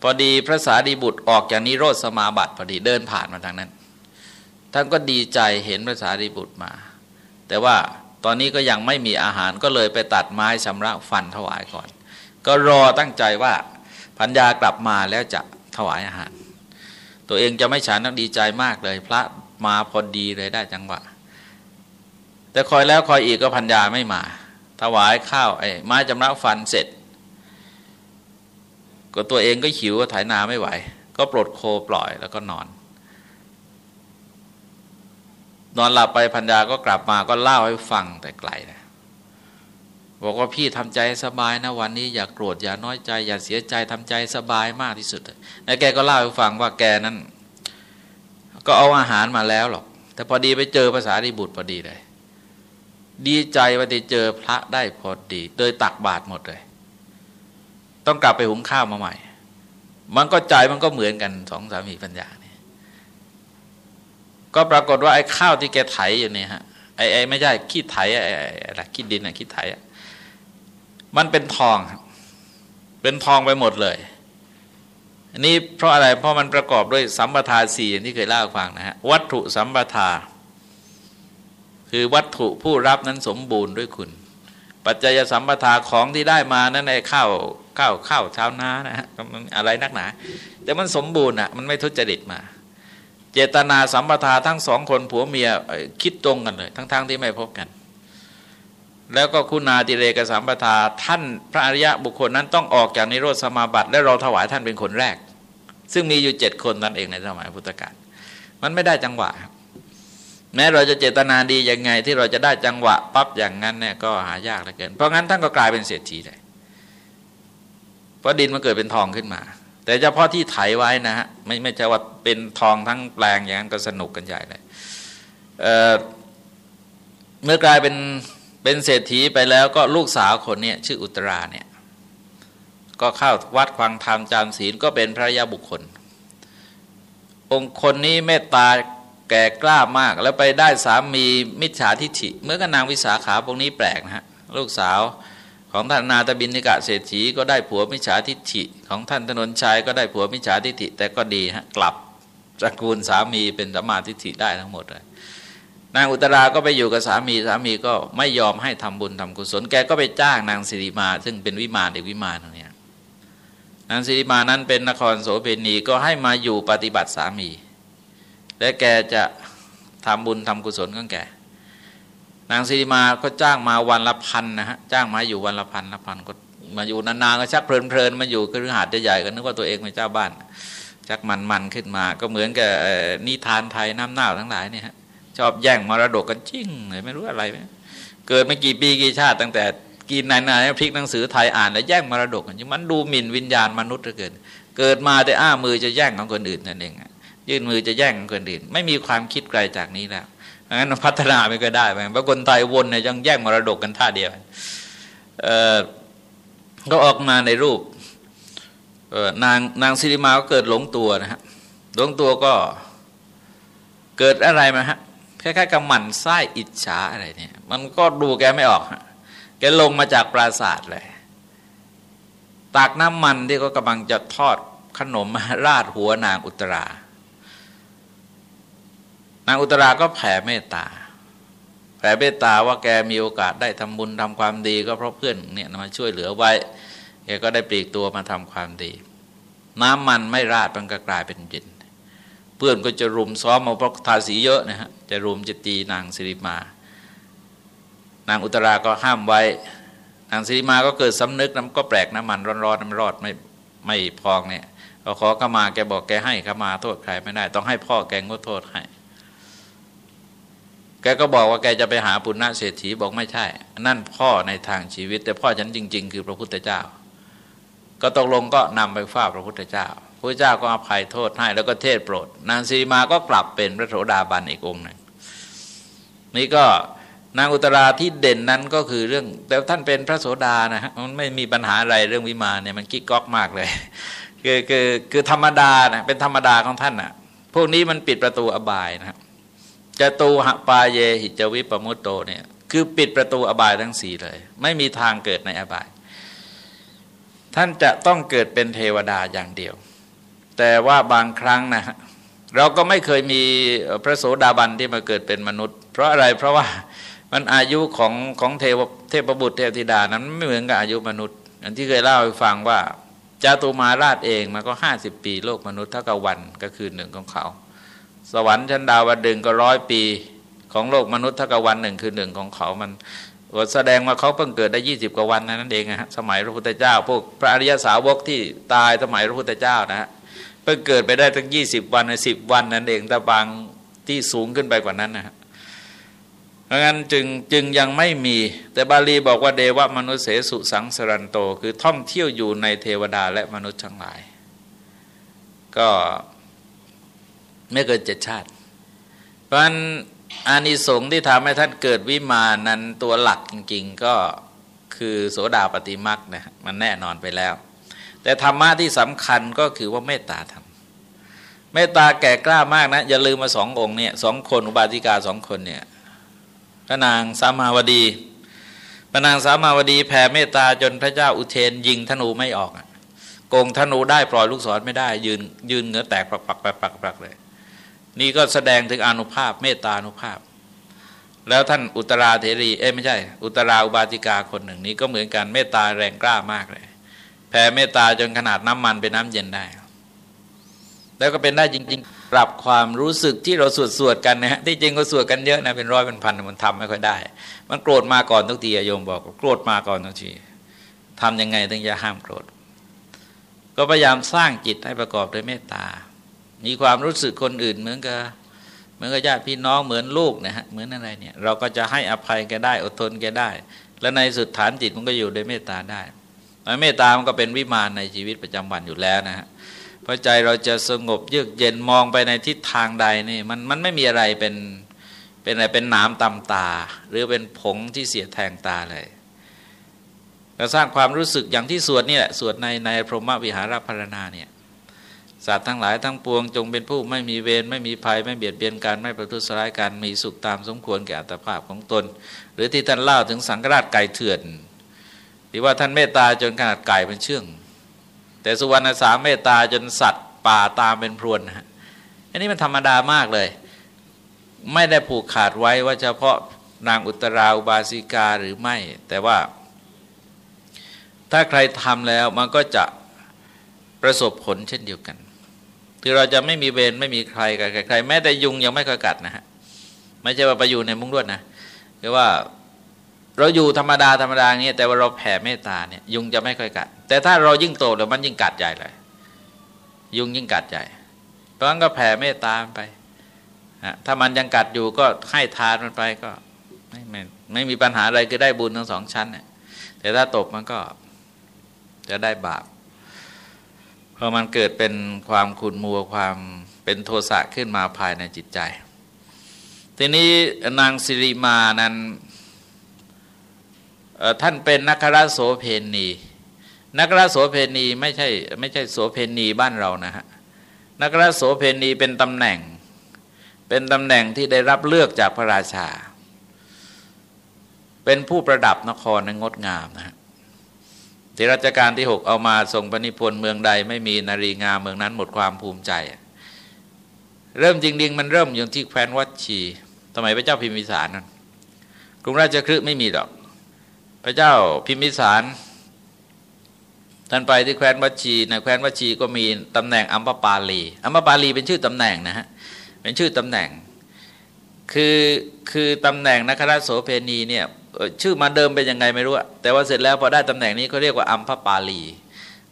พอดีพระสารีบุตรออกจากนิโรธสมาบัติพอดีเดินผ่านมาทางนั้น ท่านก็ดีใจเห็นพระสารีบุตรมา แต่ว่าตอนนี้ก็ยังไม่มีอาหารก็เลยไปตัดไม้ชำระฟันถวายก่อน ก็รอตั้งใจว่าพัญญากลับมาแล้วจะถวายอาหาร ตัวเองจะไม่ฉันนักดีใจมากเลย พระมาพอดีเลยได้จังหวะ แต่คอยแล้วคอยอีกก็พัญญาไม่มา ถวายข้าวไอ้ไม้จำระฟันเสร็จ ก็ตัวเองก็หิวก็ถ่ายนาไม่ไหว ก็ปลดโคปล่อยแล้วก็นอน นอนหลับไปพัญญาก็กลับมาก็เล่าให้ฟังแต่ไกลนะ บอกว่าพี่ทำใจสบายนะวันนี้อย่ากโกรธอย่าน้อยใจ อย่าเสียใจทำใจสบายมากที่สุดแล้วแกก็เล่าให้ฟังว่าแกนั้น ก็เอาอาหารมาแล้วหรอก แต่พอดีไปเจอภาษาดิบุตรพอดีเลย ดีใจว่าได้เจอพระได้พอดีโดยตักบาตรหมดเลย ต้องกลับไปหุงข้าวมาใหม่ มันก็ใจมันก็เหมือนกันสองสามีปัญญาเนี่ยก็ปรากฏว่าไอ้ข้าวที่แกไถอยู่เนี่ยฮะไอ้ไอ้ไม่ใช่ขี้ไถไอ้อะไรขี้ดินอะขี้ไถอะ มันเป็นทอง เป็นทองไปหมดเลย อันนี้เพราะอะไรเพราะมันประกอบด้วยสัมปทาสี่อย่างที่เคยเล่าฟังนะฮะวัตถุสัมปทา คือวัตถุผู้รับนั้นสมบูรณ์ด้วยคุณ ปัจจัยสัมปทาของที่ได้มานั้นในข้าวข้าวข้าวชาวนานะฮะอะไรนักหนา แต่มันสมบูรณ์อะมันไม่ทุจริตมาเจตนาสัมปทาทั้งสองคนผัวเมียคิดตรงกันเลย ทั้งๆทที่ไม่พบกัน แล้วก็คุณาติเรกสัมปทาท่านพระอริยะบุคคลนั้นต้องออกจากนิโรธสมาบัติ และเราถวายท่านเป็นคนแรก ซึ่งมีอยู่เจ็ดคนนั่นเองในสมัยพุทธกาลมันไม่ได้จังหวะ แม้เราจะเจตนาดียังไงที่เราจะได้จังหวะปั๊บอย่างนั้นเนี่ยก็หายากเหลือเกิน เพราะงั้นท่านก็กลายเป็นเศรษฐีเลยเพราะดินมันเกิดเป็นทองขึ้นมา แต่เฉพาะที่ไถไว้นะฮะไม่ไม่ใช่ว่าเป็นทองทั้งแปลงอย่างนั้นก็สนุกกันใหญ่เลยเเมื่อกลายเป็น เป็นเศรษฐีไปแล้วก็ลูกสาวคนนี้ชื่ออุตราเนี่ยก็เข้าวัดควังธรรมจามศีลก็เป็นพระยาบุคคล องค์คนนี้เมตตาแก่กล้ามาก แล้วไปได้สามีมิจฉาทิฐิเมื่อกับนางวิสาขาพวกนี้แปลกนะฮะลูกสาวของท่านนาตบินิกะเศรษฐีก็ได้ผัวมิจฉาทิฐิ ของท่านถนนชัยก็ได้ผัวมิจฉาทิฐิ แต่ก็ดีฮะกลับตระกูลสามีเป็นสัมมาทิฐิได้ทั้งหมดเลย นางอุตราก็ไปอยู่กับสามีสามีก็ไม่ยอมให้ทำบุญทำกุศลแกก็ไปจ้างนางสิริมา ซึ่งเป็นวิมานเด็กวิมานตรงนี้นางสิริมานั้นเป็นนครโสเภณีก็ให้มาอยู่ปฏิบัติสามี และแกจะทำบุญทำกุศลของแกนางสิริมาก็จ้างมาวันละพันนะฮะจ้างมาอยู่วันละพันละพันก็มาอยู่นานๆก็ชักเพลินๆมาอยู่คือหาดใหญ่ๆก็นึกว่าตัวเองเป็นเจ้าบ้านชักมันๆขึ้นมา ก็เหมือนกับนิทานไทยน้ำเน่าทั้งหลายเนี่ยฮะ ชอบแย่งมรดกกันจริงเลยไม่รู้อะไรไหมเกิดไม่กี่ปีกี่ชาติตั้งแต่กินนานๆพลิกหนังสือไทยอ่านแล้วแย่งมรดกกันมันดูหมิ่นวิญญาณมนุษย์เหลือเกิน เกิดมาแต่อ้ามือจะแย่งของคนอื่นนั่นเองยื่นมือจะแย่งของคนอื่น ไม่มีความคิดไกลจากนี้แล้วงั้นพัฒนาไม่ก็ได้ไหมเพราะคนไทยวนเนี่ยยังแย่งมรดกกันท่าเดียวเออก็ออกมาในรูปนางนางสิริมาก็เกิดหลงตัวนะฮะหลงตัวก็เกิดอะไรมาฮะ คล้ายๆกับหมันไส้อิจฉาอะไรเนี่ย มันก็ดูแกไม่ออก แกลงมาจากปราสาทเลย ตากน้ำมันที่ก็กำลังจะทอดขนมมาราดหัวนางอุตรานางอุตราก็แผ่เมตตา แผ่เมตตาว่าแกมีโอกาสได้ทำบุญทำความดี ก็เพราะเพื่อนเนี่ยมาช่วยเหลือไว้ แกก็ได้ปลีกตัวมาทำความดี น้ำมันไม่ราดมันก็กลายเป็นเย็นเพื่อนก็จะรุมซ้อมมาเพราะทาสีเยอะนะฮะ จะรุมจะตีนางสิริมา นางอุตราก็ห้ามไว้ นางสิริมาก็เกิดสำนึกน้ำก็แปลกน้ำมันร้อนๆน้ำรอดไม่ไม่พองเนี่ยก็ขอขมาแกบอกแกให้ขมาโทษใครไม่ได้ ต้องให้พ่อแกงดโทษให้แกก็บอกว่าแกจะไปหาปุณณะเศรษฐีบอกไม่ใช่ นั่นพ่อในทางชีวิต แต่พ่อฉันจริง ๆ คือพระพุทธเจ้า ก็ตกลงก็นำไปฝ้าพระพุทธเจ้า พระเจ้าก็อภัยโทษให้แล้วก็เทศโปรด นางสีมาก็กลับเป็นพระโสดาบันอีกองหนึ่งนี่ก็นางอุตราที่เด่นนั้นก็คือเรื่อง แต่ท่านเป็นพระโสดานะฮะมันไม่มีปัญหาอะไรเรื่องวิมานเนี่ยมันกิ๊กก๊อกมากเลยคือคือคือธรรมดานะเป็นธรรมดาของท่านอะพวกนี้มันปิดประตูอบายนะครับจตูหปาเยหิจวิปมุตโตเนี่ยคือปิดประตูอบายทั้งสี่เลย ไม่มีทางเกิดในอบาย ท่านจะต้องเกิดเป็นเทวดาอย่างเดียว แต่ว่าบางครั้งนะเราก็ไม่เคยมีพระโสดาบันที่มาเกิดเป็นมนุษย์ เพราะอะไรเพราะว่ามันอายุของของเทวเทพบุตรเทพธิดานั้นไม่เหมือนกับอายุมนุษย์อย่างที่เคยเล่าให้ฟังว่าจาตุมาราชเองมันก็ห้าสิบปีโลกมนุษย์เท่ากับวันก็คือหนึ่งของเขา สวรรค์ชั้นดาวดึงก็ร้อยปีของโลกมนุษย์ถ้ากับวันหนึ่งคือหนึ่งของเขามันแสดงว่าเขาเพิ่งเกิดได้ยี่สิบกว่าวันนั่นเองนะฮะสมัยพระพุทธเจ้า พวกพระอริยสาวกที่ตายสมัยพระพุทธเจ้านะฮะ เพิ่งเกิดไปได้ตั้งยี่สิบวันในสิบวันนั่นเองแต่บางที่สูงขึ้นไปกว่านั้นนะฮะเพราะงั้นจึงจึงยังไม่มี แต่บาลีบอกว่าเดวะมนุษย์เสสุสังสรันโต คือท่องเที่ยวอยู่ในเทวดาและมนุษย์ทั้งหลาย ก็ไม่เกินเจ็ดชาติ เพราะฉะนั้นอานิสงส์ที่ทำให้ท่านเกิดวิมานั้นตัวหลักจริง ๆ ก็คือโสดาปฏิมักนะมันแน่นอนไปแล้ว แต่ธรรมะที่สำคัญก็คือว่าเมตตาธรรมเมตตาแก่กล้ามากนะ อย่าลืมมาสององค์เนี่ยสองคนอุบาสิกาสองคนเนี่ยพระนางสามาวดีพระนางสามาวดีแผ่เมตตาจนพระเจ้าอุเทนยิงธนูไม่ออกโกงธนูได้ปล่อยลูกศรไม่ได้ ยืนยืนเงื้อแตกปักปักปักปักปักเลย นี่ก็แสดงถึงอนุภาพเมตตานุภาพ แล้วท่านอุตราเถรีเอ้ไม่ใช่ อุตราอุบาติกาคนหนึ่งนี้ก็เหมือนกันเมตตาแรงกล้ามากเลย ผ่เมตตาจนขนาดน้ำมันเป็นน้ำเย็นได้ แล้วก็เป็นได้จริง ๆ ปรับความรู้สึกที่เราสวดสวดกันนะฮะที่จริงก็สวดกันเยอะนะเป็นร้อยเป็นพันมันทำไม่ค่อยได้ มันโกรธมาก่อนทุกทีโยมบอกโกรธมาก่อนทุกทีทำยังไงถึงจะห้ามโกรธ ก็พยายามสร้างจิตให้ประกอบด้วยเมตตา มีความรู้สึกคนอื่นเหมือนกับเหมือนกับญาติพี่น้องเหมือนลูกนะฮะเหมือนอะไรเนี่ย เราก็จะให้อภัยแกได้อดทนแกได้ และในสุดฐานจิตมันก็อยู่ด้วยเมตตาได้ เมตตามันก็เป็นวิมานในชีวิตประจำวันอยู่แล้วนะฮะพอใจเราจะสงบเยือกเย็นมองไปในทิศทางใดนี่มันมันไม่มีอะไรเป็นเป็นอะไรเป็นหนามตำตา หรือเป็นผงที่เสียแทงตาเลยเราสร้างความรู้สึกอย่างที่สวดนี่แหละสวดในในพรหมวิหารพารณาเนี่ยสัตว์ทั้งหลายทั้งปวงจงเป็นผู้ไม่มีเวรไม่มีภัยไม่เบียดเบียนกันไม่ประทุษร้ายกันมีสุขตามสมควรแก่อัตภาพของตน หรือที่ท่านเล่าถึงสังฆราชไก่เถื่อน ที่ว่าท่านเมตตาจนขนาดไก่เป็นเชื่อง แต่สุวรรณสามเมตตาจนสัตว์ป่าตามเป็นพรวนฮะอันนี้มันธรรมดามากเลย ไม่ได้ผูกขาดไว้ว่าเฉพาะนางอุตราอุบาสิกาหรือไม่ แต่ว่า ถ้าใครทำแล้วมันก็จะประสบผลเช่นเดียวกันคือเราจะไม่มีเวรไม่มีใครกับใครแม้แต่ยุงยังไม่เคยกัดนะฮะไม่ใช่ว่าไปอยู่ในมุ้งลวดนะคือว่า เราอยู่ธรรมดาธรรมดาอย่างนี้แต่ว่าเราแผ่เมตตาเนี่ยยุงจะไม่ค่อยกัด แต่ถ้าเรายิ่งโตแล้วมันยิ่งกัดใหญ่เลย ยุงยิ่งกัดใหญ่เพราะงั้นก็แผ่เมตตาไปถ้ามันยังกัดอยู่ก็ให้ทานมันไปก็ไม่ไม่ไม่มีปัญหาอะไรคือได้บุญทั้งสองชั้นเนี่ยแต่ถ้าตกมันก็จะได้บาปเพอมันเกิดเป็นความขุนมัวความเป็นโทสะขึ้นมาภายในจิตใจ ทีนี้นางสิริมานั้น ท่านเป็นนักราโสเพณีนักราโสเพณีไม่ใช่ไม่ใช่โสเพณีบ้านเรานะฮะนักราโสเพณีเป็นตำแหน่ง เป็นตำแหน่งที่ได้รับเลือกจากพระราชา เป็นผู้ประดับนครในงดงามนะฮะที่รัชกาลที่หกเอามาส่งปณิพนธ์เมืองใด ไม่มีนารีงามเมืองนั้นหมดความภูมิใจ เริ่มจริงๆ มันเริ่มอย่างที่แคว้นวัดชีสมัยพระเจ้าพิมพิสารนั่นกรุงราชคฤห์ไม่มีหรอก พระเจ้าพิมพิสารท่านไปที่แคว้นวัชีในแคว้นวัชีก็มีตำแหน่งอัมพปาลีอัมพปาลีเป็นชื่อตำแหน่งนะฮะเป็นชื่อตำแหน่ง คือคือตำแหน่งนักราชโสเพณีเนี่ยชื่อมาเดิมเป็นยังไงไม่รู้แต่ว่าเสร็จแล้วพอได้ตำแหน่งนี้เขาเรียกว่าอัมพปาลี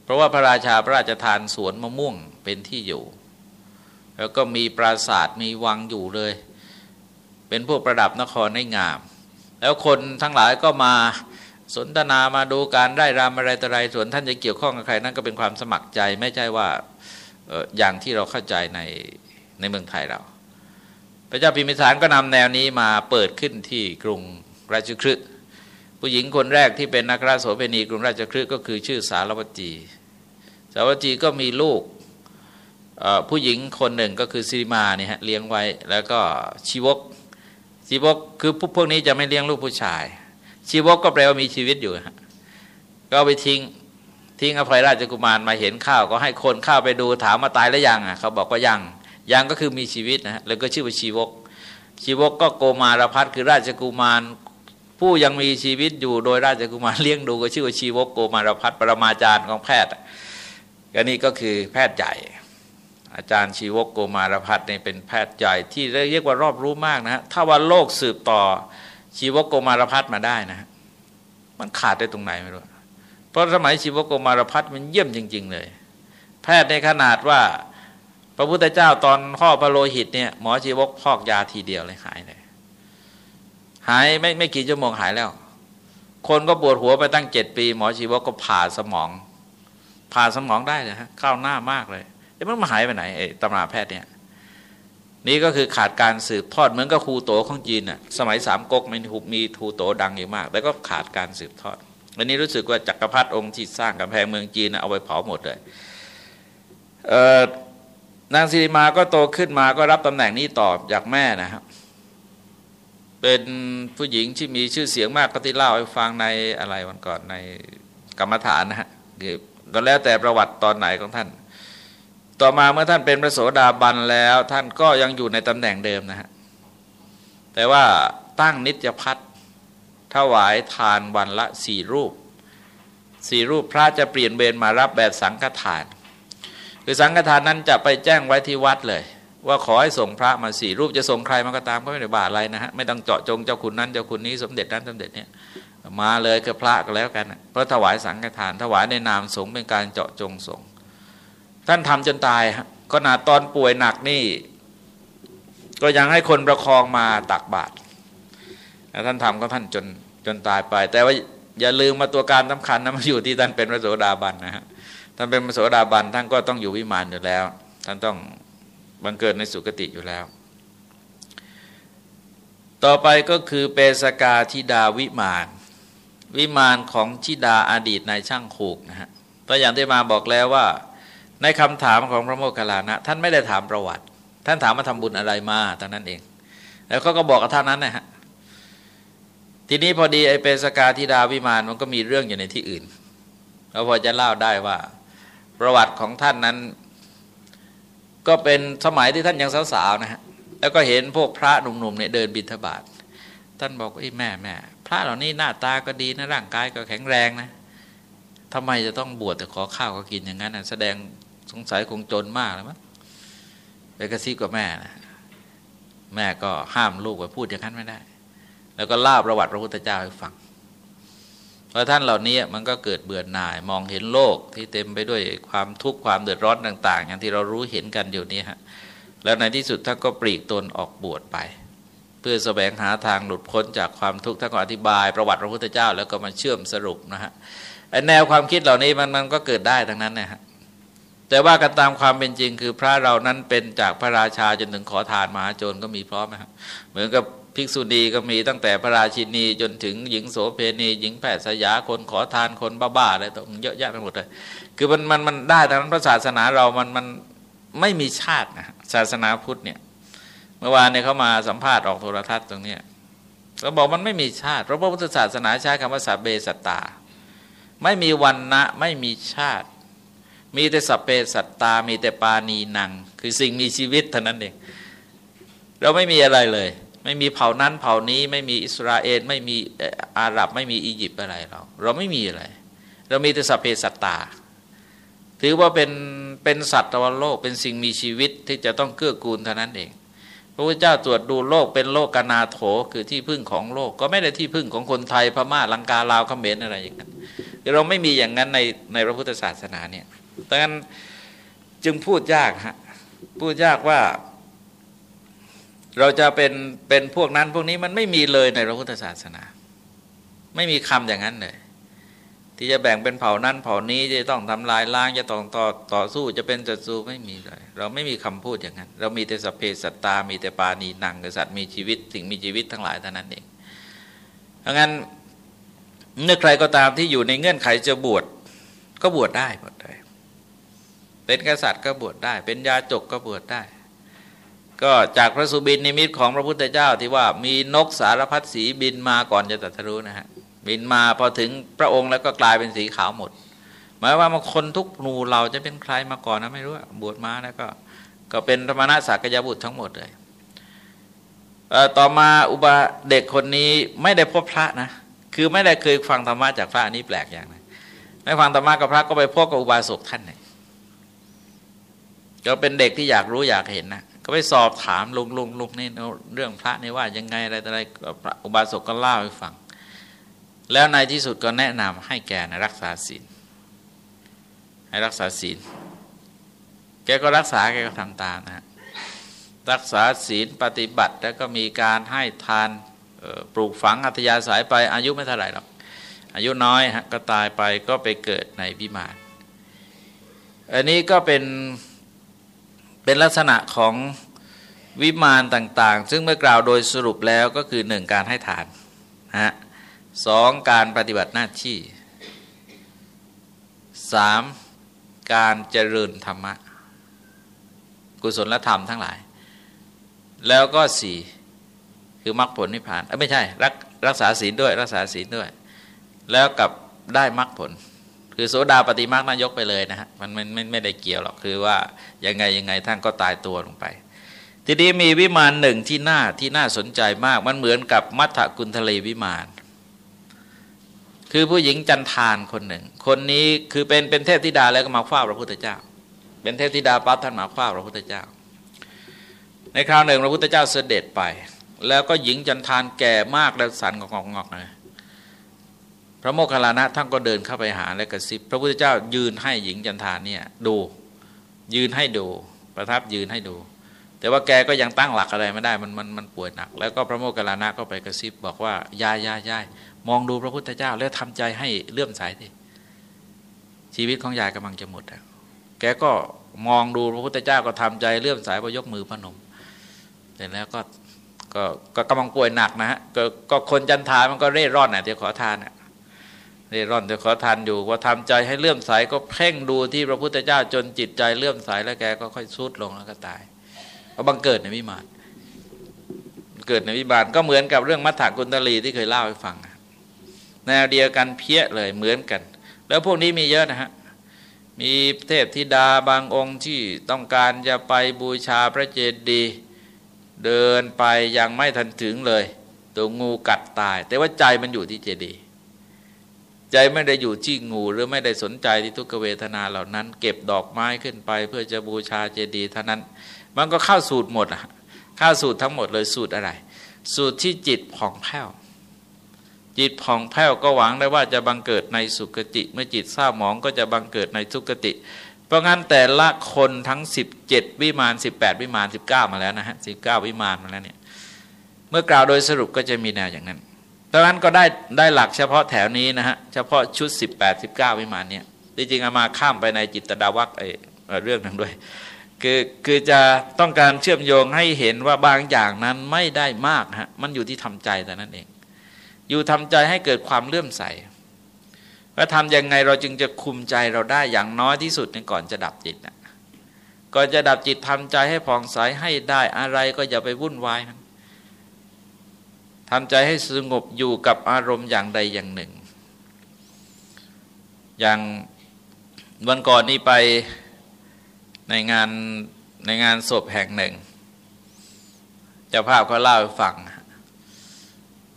เพราะว่าพระราชาพระราชทานสวนมะม่วงเป็นที่อยู่ แล้วก็มีปราสาทมีวังอยู่เลย เป็นพวกประดับนครให้งาม แล้วคนทั้งหลายก็มา สนทนามาดูการได้รำอะไรต่ออะไรส่วนท่านจะเกี่ยวข้องกับใครนั่นก็เป็นความสมัครใจไม่ใช่ว่าอย่างที่เราเข้าใจในในเมืองไทยเรา พระเจ้าพิมพิสารก็นำแนวนี้มาเปิดขึ้นที่กรุงราชคฤห์ผู้หญิงคนแรกที่เป็นนักราชโสเภณีกรุงราชคฤห์ก็คือชื่อสารวัจี สารวัจีก็มีลูกผู้หญิงคนหนึ่งก็คือสิริมาเนี่ยฮะเลี้ยงไว้แล้วก็ชีวกชีวกคือพวกพวกนี้จะไม่เลี้ยงลูกผู้ชาย ชีวกก็แปลว่ามีชีวิตอยู่ก็ไปทิ้ง ทิ้งอภัยราชกุมารมาเห็นข้าว ก็ให้คนข้าวไปดูถามมาตายแล้วยังอะเขาบอกว่ายังยังก็คือมีชีวิตนะฮะแล้วก็ชื่อว่าชีวก ชีวกก็โกมารพัฒคือราชกุมาร ผู้ยังมีชีวิตอยู่โดยราชกุมารเลี้ยงดูก็ชื่อว่าชีวกโกมารพัฒปรมาจารย์ของแพทย์ก็นี่ก็คือแพทย์ใหญ่อาจารย์ชีวกโกมารพัฒน์เนี่ยเป็นแพทย์ใหญ่ที่เรียกว่ารอบรู้มากนะฮะถ้าว่าโลกสืบต่อ ชีวโกมารพัฒมาได้นะมันขาดได้ตรงไหนไม่รู้ เพราะสมัยชีวโกมารพัฒมันเยี่ยมจริง ๆ เลย แพทย์ในขนาดว่า พระพุทธเจ้าตอนข้อพระโลหิตเนี่ยหมอชีวกพอกยาทีเดียวเลยหายเลยหายไม่ไม่กี่ชั่วโมงหายแล้ว คนก็ปวดหัวไปตั้งเจ็ดปี หมอชีวกก็ผ่าสมอง ผ่าสมองได้เลยฮะเข้าหน้ามากเลยแต่มันมาหายไปไหนไอ้ตำราแพทย์เนี่ย นี่ก็คือขาดการสืบทอดเหมือนกับครูโตของจีนน่ะสมัยสามก๊กมีมีครูโตดังอยู่มากแต่ก็ขาดการสืบทอดวันนี้รู้สึกว่าจักรพรรดิองค์ที่สร้างกำแพงเมืองจีนเอาไปเผาหมดเลยนางสิริมาก็โตขึ้นมาก็รับตำแหน่งนี้ต่อจากแม่นะครับเป็นผู้หญิงที่มีชื่อเสียงมากก็ที่เล่าให้ฟังในอะไรวันก่อนในกรรมฐานนะฮะก็แล้วแต่ประวัติตอนไหนของท่าน ต่อมาเมื่อท่านเป็นพระโสดาบันแล้ว ท่านก็ยังอยู่ในตำแหน่งเดิมนะฮะแต่ว่าตั้งนิจพัฒถวายทานวันละสี่รูปสี่รูปพระจะเปลี่ยนเบรมารับแบบสังฆทาน คือสังฆทานนั้นจะไปแจ้งไว้ที่วัดเลย ว่าขอให้ส่งพระมาสี่รูปจะส่งใครมาก็ตามก็ไม่ได้บาอะไรนะฮะไม่ต้องเจาะจงเจ้าคุณนั้นเจ้าคุณนี้สมเด็จนั้นสมเด็จเนี่ยมาเลยกับพระก็แล้วกันเพราะถวายสังฆทาน ถวายในนามสงฆ์เป็นการเจาะจงสงฆ์ ท่านทำจนตายฮะก็นาตอนป่วยหนักนี่ ก็ยังให้คนประคองมาตักบาตรท่านทำก็ท่านจนจนตายไป แต่ว่าอย่าลืมมาตัวการสำคัญนะมาอยู่ที่ท่านเป็นพระโสดาบันนะฮะท่านเป็นพระโสดาบันท่านก็ต้องอยู่วิมานอยู่แล้ว ท่านต้องบังเกิดในสุคติอยู่แล้ว ต่อไปก็คือเปสกาธิดาวิมาน วิมานของธิดาอดีตในช่างขูกนะฮะตัวอย่างที่มาบอกแล้วว่า ในคำถามของพระโมคคัลลานะท่านไม่ได้ถามประวัติ ท่านถามมาทำบุญอะไรมาตอนนั้นเอง แล้วเขาก็บอกกับท่านนั้นนะฮะทีนี้พอดีไอเปสกาธิดาวิมานมันก็มีเรื่องอยู่ในที่อื่นเราพอจะเล่าได้ว่า ประวัติของท่านนั้น ก็เป็นสมัยที่ท่านยังสาวๆนะฮะแล้วก็เห็นพวกพระหนุ่มๆเนี่ยเดินบิณฑบาตท่านบอกไอ้แม่แม่พระเหล่านี้หน้าตาก็ดีนะร่างกายก็แข็งแรงนะทำไมจะต้องบวชแต่ขอข้าวก็กินอย่างนั้นนะแสดง สงสัยคงจนมากเลยมั้งไปกระซิบกับแม่นะแม่ก็ห้ามลูกว่าพูดอย่างนั้นไม่ได้ แล้วก็เล่าประวัติพระพุทธเจ้าให้ฟังเพราะท่านเหล่านี้มันก็เกิดเบื่อหน่ายมองเห็นโลกที่เต็มไปด้วยความทุกข์ความเดือดร้อนต่าง ๆ อย่างที่เรารู้เห็นกันอยู่นี้ฮะแล้วในที่สุดท่านก็ปลีกตนออกบวชไป เพื่อแสวงหาทางหลุดพ้นจากความทุกข์ท่านก็อธิบายประวัติพระพุทธเจ้าแล้วก็มาเชื่อมสรุปนะฮะแนวความคิดเหล่านี้มันมันก็เกิดได้ทั้งนั้นนะฮะ แต่ว่ากันตามความเป็นจริง คือพระเรานั้นเป็นจากพระราชาจนถึงขอทานมหาโจรก็มีพร้อมนะฮะเหมือนกับภิกษุณีก็มีตั้งแต่พระราชินีจนถึงหญิงโสเพณีหญิงแพทย์สยาคนขอทานคนบ้าๆอะไรต่างเยอะแยะไปหมดเลย คือมันมันมันได้ทั้งนั้นพระศาสนาเรามันมันไม่มีชาตินะศาสนาพุทธเนี่ย เมื่อวานเนี่ยเขามาสัมภาษณ์ออกโทรทัศน์ตรงเนี้ยเราบอกมันไม่มีชาติเพราะพระพุทธศาสนาใช้คำว่าสัพเบสตา ไม่มีวันนะไม่มีชาติ มีแต่สัพเบสัตตา มีแต่ปานีนัง คือสิ่งมีชีวิตเท่านั้นเองเราไม่มีอะไรเลย ไม่มีเผ่านั้นเผ่านี้ ไม่มีอิสราเอลไม่มีอาหรับไม่มีอียิปต์อะไรเรา เราไม่มีอะไร เรามีแต่สัพเพสัตตา ถือว่าเป็นเป็นสัตว์ตวันโลกเป็นสิ่งมีชีวิตที่จะต้องเกื้อกูลเท่านั้นเอง พระพุทธเจ้าตรวจดูโลกเป็นโลกกนาโถคือที่พึ่งของโลก ก็ไม่ได้ที่พึ่งของคนไทยพม่าลังกาลาวเขมรอะไรอย่างนั้นเราไม่มีอย่างนั้นในในพระพุทธศาสนาเนี่ย ดังนั้นจึงพูดยากฮะพูดยากว่า เราจะเป็นเป็นพวกนั้นพวกนี้มันไม่มีเลยในพระพุทธศาสนา ไม่มีคำอย่างนั้นเลยที่จะแบ่งเป็นเผ่านั้นเผ่านี้จะต้องทำลายล้างจะต้องต่อต่อสู้จะเป็นจัตสูไม่มีเลย เราไม่มีคำพูดอย่างนั้น เรามีแต่สเพสัตตา มีแต่ปานีนังกษัตริย์มีชีวิตสิ่งมีชีวิตทั้งหลายเท่านั้นเองเพราะงั้นเมื่อใครก็ตามที่อยู่ในเงื่อนไขจะบวชก็บวชได้หมดเลย เป็นกษัตริย์ก็บวชได้ เป็นยาจกก็บวชได้ ก็จากพระสุบินนิมิตของพระพุทธเจ้าที่ว่ามีนกสารพัดสีบินมาก่อนจะตรัสรู้นะฮะบินมาพอถึงพระองค์แล้วก็กลายเป็นสีขาวหมด หมายว่ามาคนทุกหนูเราจะเป็นใครมาก่อนนะไม่รู้บวชมาแล้วก็ ก็เป็นธรรมนาสักยบุตรทั้งหมดเลยต่อมาอุบาเด็กคนนี้ไม่ได้พบพระนะคือไม่ได้เคยฟังธรรมะจากพระนี้แปลกอย่างนะไม่ฟังธรรมะกับพระก็ไปพบกับอุบาสกท่านหนึ่ง ก็เป็นเด็กที่อยากรู้อยากเห็นนะก็ไปสอบถามลุงลุงลุงนี่เรื่องพระนี่ว่ายังไงอะไรอะไรอุบาสกก็เล่าให้ฟัง แล้วในที่สุดก็แนะนำให้แกนะรักษาศีลให้รักษาศีล แกก็รักษาแกก็ทำตามนะรักษาศีลปฏิบัติแล้วก็มีการให้ทานปลูกฝังอัธยาศัยไปอายุไม่เท่าไหร่หรอกอายุน้อยฮะก็ตายไปก็ไปเกิดในวิมาน อันนี้ก็เป็น เป็นลักษณะของวิมานต่างๆ ซึ่งเมื่อกล่าวโดยสรุปแล้วก็คือหนึ่งการให้ทานฮะสองการปฏิบัติหน้าที่สามการเจริญธรรมะ กุศลธรรมทั้งหลาย แล้วก็สี่คือมรรคผลนิพพานไม่ใช่รักรักษาศีลด้วย รักษาศีลด้วย แล้วกับได้มรรคผล คือโสดาปฏิมาคนั้นยกไปเลยนะฮะมันไม่ไม่ไม่ได้เกี่ยวหรอกคือว่ายังไงยังไงท่านก็ตายตัวลงไป ทีนี้มีวิมานหนึ่งที่น่าที่น่าสนใจมาก มันเหมือนกับมัทธกุลทะเลวิมาน คือผู้หญิงจันทานคนหนึ่ง คนนี้คือเป็นเป็นเทพธิดาแล้วก็มาคว้าพระพุทธเจ้า เป็นเทพธิดาปั๊บท่านมาคว้าพระพุทธเจ้า ในคราวหนึ่งพระพุทธเจ้าเสด็จไป แล้วก็หญิงจันทานแก่มากแล้วสันงอกงอกเลย ระโมคคัลลานะท่านก็เดินเข้าไปหาและกระซิบพระพุทธเจ้ายืนให้หญิงจันทานเนี่ยดูยืนให้ดูประทับยืนให้ดู แต่ว่าแกก็ยังตั้งหลักอะไรไม่ได้มันมันมันป่วยหนัก แล้วก็พระโมคคัลลานะก็ไปกระซิบบอกว่ายายายายมองดูพระพุทธเจ้า แล้วทำใจให้เลื่อมใสทีชีวิตของยายกำลังจะหมดแล้วแกก็มองดูพระพุทธเจ้าก็ทำใจเลื่อมใสพอยกมือพนมเสร็จแล้วก็ก็กำลังป่วยหนักนะฮะก็คนจันทามันก็เร่ร่อนน่ะที่ขอทานน่ะ เร่ร่อนจะขอทานอยู่พอทำใจให้เลื่อมใสก็เพ่งดูที่พระพุทธเจ้าจนจิตใจเลื่อมใสแล้วแกก็ค่อยสุดลงแล้วก็ตายก็บังเกิดในวิมานเกิดในวิบานก็เหมือนกับเรื่องมัทธกุณตลีที่เคยเล่าให้ฟังแนวเดียวกันเพี้ยเลยเหมือนกัน แล้วพวกนี้มีเยอะนะฮะมีเทพธิดาบางองค์ที่ต้องการจะไปบูชาพระเจดีย์เดินไปยังไม่ทันถึงเลยตัวงูกัดตาย แต่ว่าใจมันอยู่ที่เจดีย์ ใจไม่ได้อยู่ที่งูหรือไม่ได้สนใจที่ทุกขเวทนาเหล่านั้น เก็บดอกไม้ขึ้นไป เพื่อจะบูชาเจดีย์เท่านั้น มันก็เข้าสูตรหมดอะเข้าสูตรทั้งหมดเลยสูตรอะไร สูตรที่จิตผ่องแผ้วจิตผ่องแผ้วก็หวังได้ว่าจะบังเกิดในสุคติ เมื่อจิตเศร้าหมองก็จะบังเกิดในทุกติ เพราะงั้นแต่ละคนทั้ง 17 วิมาน 18 วิมาน 19 มาแล้วนะฮะ19 วิมานมาแล้วเนี่ยเมื่อกล่าวโดยสรุปก็จะมีแนวอย่างนั้น ดังนั้นก็ได้ได้หลักเฉพาะแถวนี้นะฮะเฉพาะชุด 18 19 วิมานเนี่ยจริงๆเอามาข้ามไปในจิตตดาวักไอเรื่องนั้นด้วยคือคือจะต้องการเชื่อมโยงให้เห็นว่าบางอย่างนั้นไม่ได้มากฮะมันอยู่ที่ทำใจแต่นั้นเอง อยู่ทำใจให้เกิดความเลื่อมใสว่าทำยังไงเราจึงจะคุมใจเราได้อย่างน้อยที่สุดในก่อนจะดับจิตนะก่อนจะดับจิตทำใจให้ผ่องใสให้ได้อะไรก็อย่าไปวุ่นวายมัน ทำใจให้สงบอยู่กับอารมณ์อย่างใดอย่างหนึ่ง อย่างวันก่อนนี้ไปในงานในงานศพแห่งหนึ่ง เจ้าภาพเขาเล่าให้ฟัง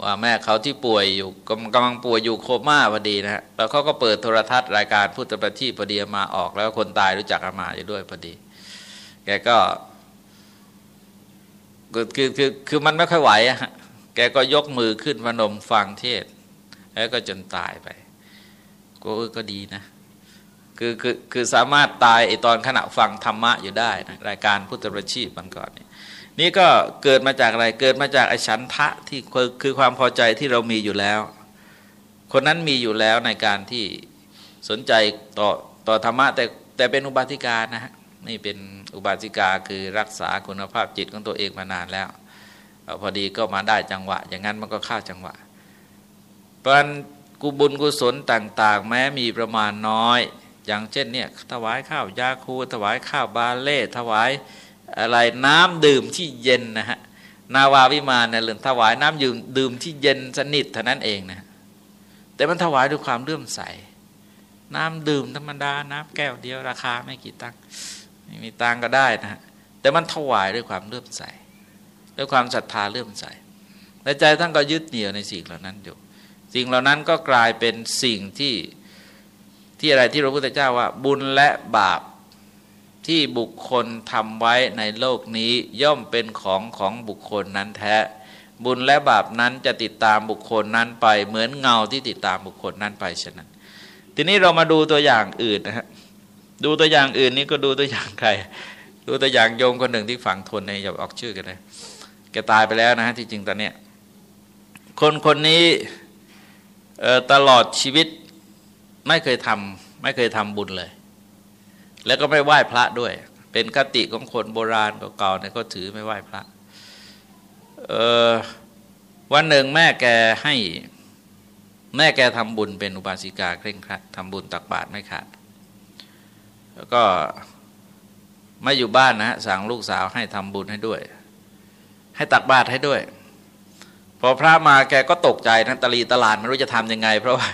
ว่าแม่เขาที่ป่วยอยู่กำลังป่วยอยู่โคม่าพอดีนะฮะแล้วเขาก็เปิดโทรทัศน์รายการพุทธประทีปพอดีมาออกแล้วคนตายรู้จักอามาอยู่ด้วยพอดี แกก็คือคือคือมันไม่ค่อยไหวอะ แกก็ยกมือขึ้นพนมฟังเทศ แล้วก็จนตายไป ก็เออก็ดีนะ คือคือคือสามารถตายไอตอนขณะฟังธรรมะอยู่ได้นะรายการพุทธประชีพมันก่อนนี่นี่ก็เกิดมาจากอะไรเกิดมาจากไอฉันทะที่คือคือความพอใจที่เรามีอยู่แล้ว คนนั้นมีอยู่แล้วในการที่สนใจต่อต่อธรรมะแต่แต่เป็นอุบาสิกานะฮะนี่เป็นอุบาสิกาคือรักษาคุณภาพจิตของตัวเองมานานแล้ว พอดีก็มาได้จังหวะ อย่างนั้นมันก็เข้าจังหวะเพราะนั้นกุบุญกุศลต่าง ๆ แม้มีประมาณน้อย อย่างเช่นเนี่ยถวายข้าวยาคูถวายข้าวบาเล่ถวายอะไรน้ำดื่มที่เย็นนะฮะนาวาวิมานเนี่ยเรื่องถวายน้ำดื่มดื่มที่เย็นสนิทเท่านั้นเองนะแต่มันถวายด้วยความเลื่อมใส น้ำดื่มธรรมดา น้ำแก้วเดียวราคาไม่กี่ตังค์ไม่มีตังก็ได้นะฮะแต่มันถวายด้วยความเลื่อมใส ด้วยความศรัทธาเลื่อมใสและใจท่านก็ยึดเหนี่ยวในสิ่งเหล่านั้นอยู่ สิ่งเหล่านั้นก็กลายเป็นสิ่งที่ที่อะไรที่พระพุทธเจ้าว่า บุญและบาปที่บุคคลทำไว้ในโลกนี้ย่อมเป็นของของบุคคลนั้นแท้ บุญและบาปนั้นจะติดตามบุคคลนั้นไปเหมือนเงาที่ติดตามบุคคลนั้นไปฉะนั้น ทีนี้เรามาดูตัวอย่างอื่นนะฮะดูตัวอย่างอื่นนี้ก็ดูตัวอย่างใคร ดูตัวอย่างโยมคนหนึ่งที่ฝังทนในอย่าออกชื่อกันเลย กตายไปแล้วนะฮะที่จริงตอนเนี้ยคนคนนี้ตลอดชีวิตไม่เคยทำไม่เคยทำบุญเลย แล้วก็ไม่ไหว้พระด้วย เป็นคติของคนโบราณเก่าๆเนี่ยก็ถือไม่ไหว้พระวันหนึ่งแม่แกให้แม่แกทำบุญเป็นอุบาสิกาเคร่งครัดทำบุญตักบาตรไม่ขาดแล้วก็ไม่อยู่บ้านนะฮะสั่งลูกสาวให้ทำบุญให้ด้วย ให้ตักบาตรให้ด้วย พอพระมาแกก็ตกใจนะตะลีตลาดไม่รู้จะทำยังไง เพราะว่า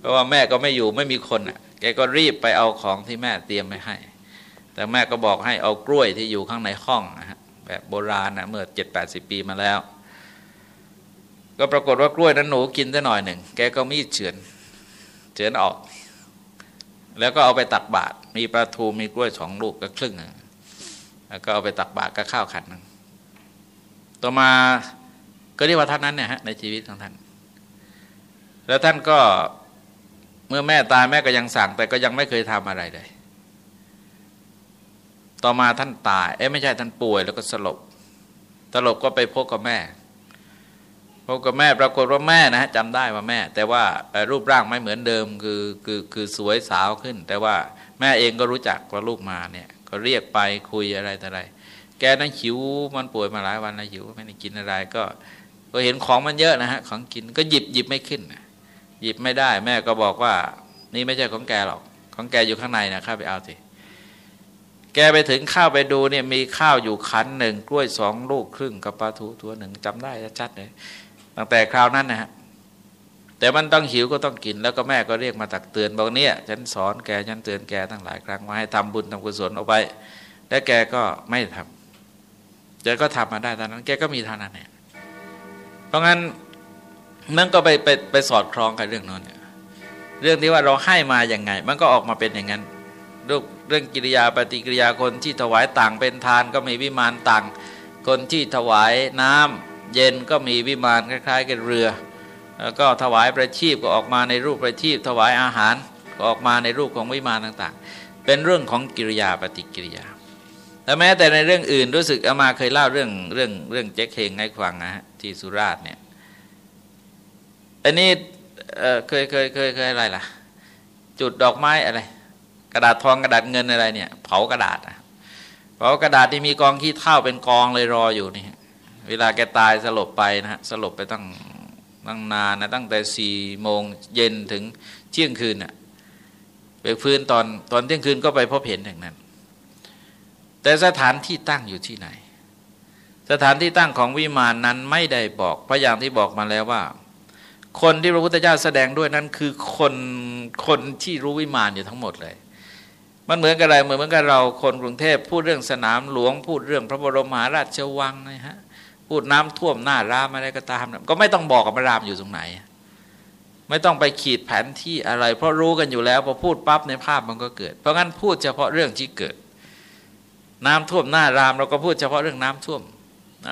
เพราะว่าแม่ก็ไม่อยู่ไม่มีคนอะ แกก็รีบไปเอาของที่แม่เตรียมไว้ให้ แต่แม่ก็บอกให้เอากล้วยที่อยู่ข้างในห้องนะฮะแบบโบราณนะเมื่อเจ็ดแปดสิบปีมาแล้ว ก็ปรากฏว่ากล้วยนั้นหนูกินได้หน่อยหนึ่งแกก็มีดเฉือนเฉือนออก แล้วก็เอาไปตักบาตรมีปลาทูมีกล้วยสองลูกก็ครึ่งแล้วก็เอาไปตักบาตรก็ข้าวขันหนึ่ง ต่อมาก็เรียกว่าท่านนั้นเนี่ยฮะในชีวิตของท่าน แล้วท่านก็เมื่อแม่ตายแม่ก็ยังสั่ง แต่ก็ยังไม่เคยทำอะไรเลย ต่อมาท่านตาย เอ้ไม่ใช่ท่านป่วยแล้วก็สลบสลบก็ไปพบกับแม่พบกับแม่ปรากฏว่าแม่นะจำได้ว่าแม่ แต่ว่ารูปร่างไม่เหมือนเดิมคือคือคือสวยสาวขึ้น แต่ว่าแม่เองก็รู้จักว่าลูกมาเนี่ย ก็เรียกไปคุยอะไรแต่ไร แกนั้นหิวมันป่วยมาหลายวันแล้วหิวไม่ได้กินอะไรก็ก็เห็นของมันเยอะนะฮะของกินก็หยิบหยิบไม่ขึ้นหยิบไม่ได้ แม่ก็บอกว่า นี่ไม่ใช่ของแกหรอก ของแกอยู่ข้างในนะข้าไปเอาสิแกไปถึงข้าวไปดูเนี่ยมีข้าวอยู่ขันหนึ่งกล้วยสองลูกครึ่งกับปลาทูตัวหนึ่งจำได้ชัดเลยตั้งแต่คราวนั้นนะฮะแต่มันต้องหิวก็ต้องกินแล้วก็แม่ก็เรียกมาตักเตือนบอกเนี่ยฉันสอนแกฉันเตือนแกตั้งหลายครั้งว่าให้ทำบุญทำกุศลออกไป และแกก็ไม่ทำ แกก็ทำมาได้ตอนนั้น แกก็มีทานั้นเนี่ยเพราะงั้นนั่นก็ไปไปไปสอดคล้องกับเรื่องนั้นเรื่องที่ว่าเราให้มาอย่างไง มันก็ออกมาเป็นอย่างนั้นเรื่องกิริยาปฏิกิริยาคนที่ถวายต่างเป็นทานก็มีวิมานต่าง คนที่ถวายน้ำเย็นก็มีวิมานคล้าย ๆ กับเรือ แล้วก็ถวายประชีพก็ออกมาในรูปประชีพ ถวายอาหารก็ออกมาในรูปของวิมานต่าง ๆ เป็นเรื่องของกิริยาปฏิกิริยา แต่แม้แต่ในเรื่องอื่นรู้สึกอามาเคยเล่าเรื่องเรื่องเรื่องเจ๊กเฮงให้ฟังนะฮะที่สุราษฎร์เนี่ยอันนี้เเคยเคยเคยเคยอะไรล่ะ จุดดอกไม้อะไร กระดาษทองกระดาษเงินอะไรเนี่ย เผากระดาษเผากระดาษที่มีกองขี้เท่าเป็นกองเลยรออยู่นี่เวลาแกตายสลบไปนะฮะสลบไปตั้งตั้งนานนะตั้งแต่สี่โมงเย็นถึงเที่ยงคืนน่ะไปฟื้นตอนตอนเที่ยงคืนก็ไปพบเห็นอย่างนั้น แต่สถานที่ตั้งอยู่ที่ไหน สถานที่ตั้งของวิมานนั้นไม่ได้บอกเพราะอย่างที่บอกมาแล้วว่า คนที่พระพุทธเจ้าแสดงด้วยนั้นคือคนคนที่รู้วิมานอยู่ทั้งหมดเลย มันเหมือนกับอะไรเหมือนเหมือนกับเราคนกรุงเทพพูดเรื่องสนามหลวง พูดเรื่องพระบรมมหาราชวังนะฮะพูดน้ำท่วมหน้ารามอะไรก็ตาม ก็ไม่ต้องบอกกับพระรามอยู่ตรงไหน ไม่ต้องไปขีดแผนที่อะไร เพราะรู้กันอยู่แล้วพอพูดปั๊บในภาพมันก็เกิด เพราะงั้นพูดเฉพาะเรื่องที่เกิด น้ำท่วมหน้ารามเราก็พูดเฉพาะเรื่องน้ำท่วม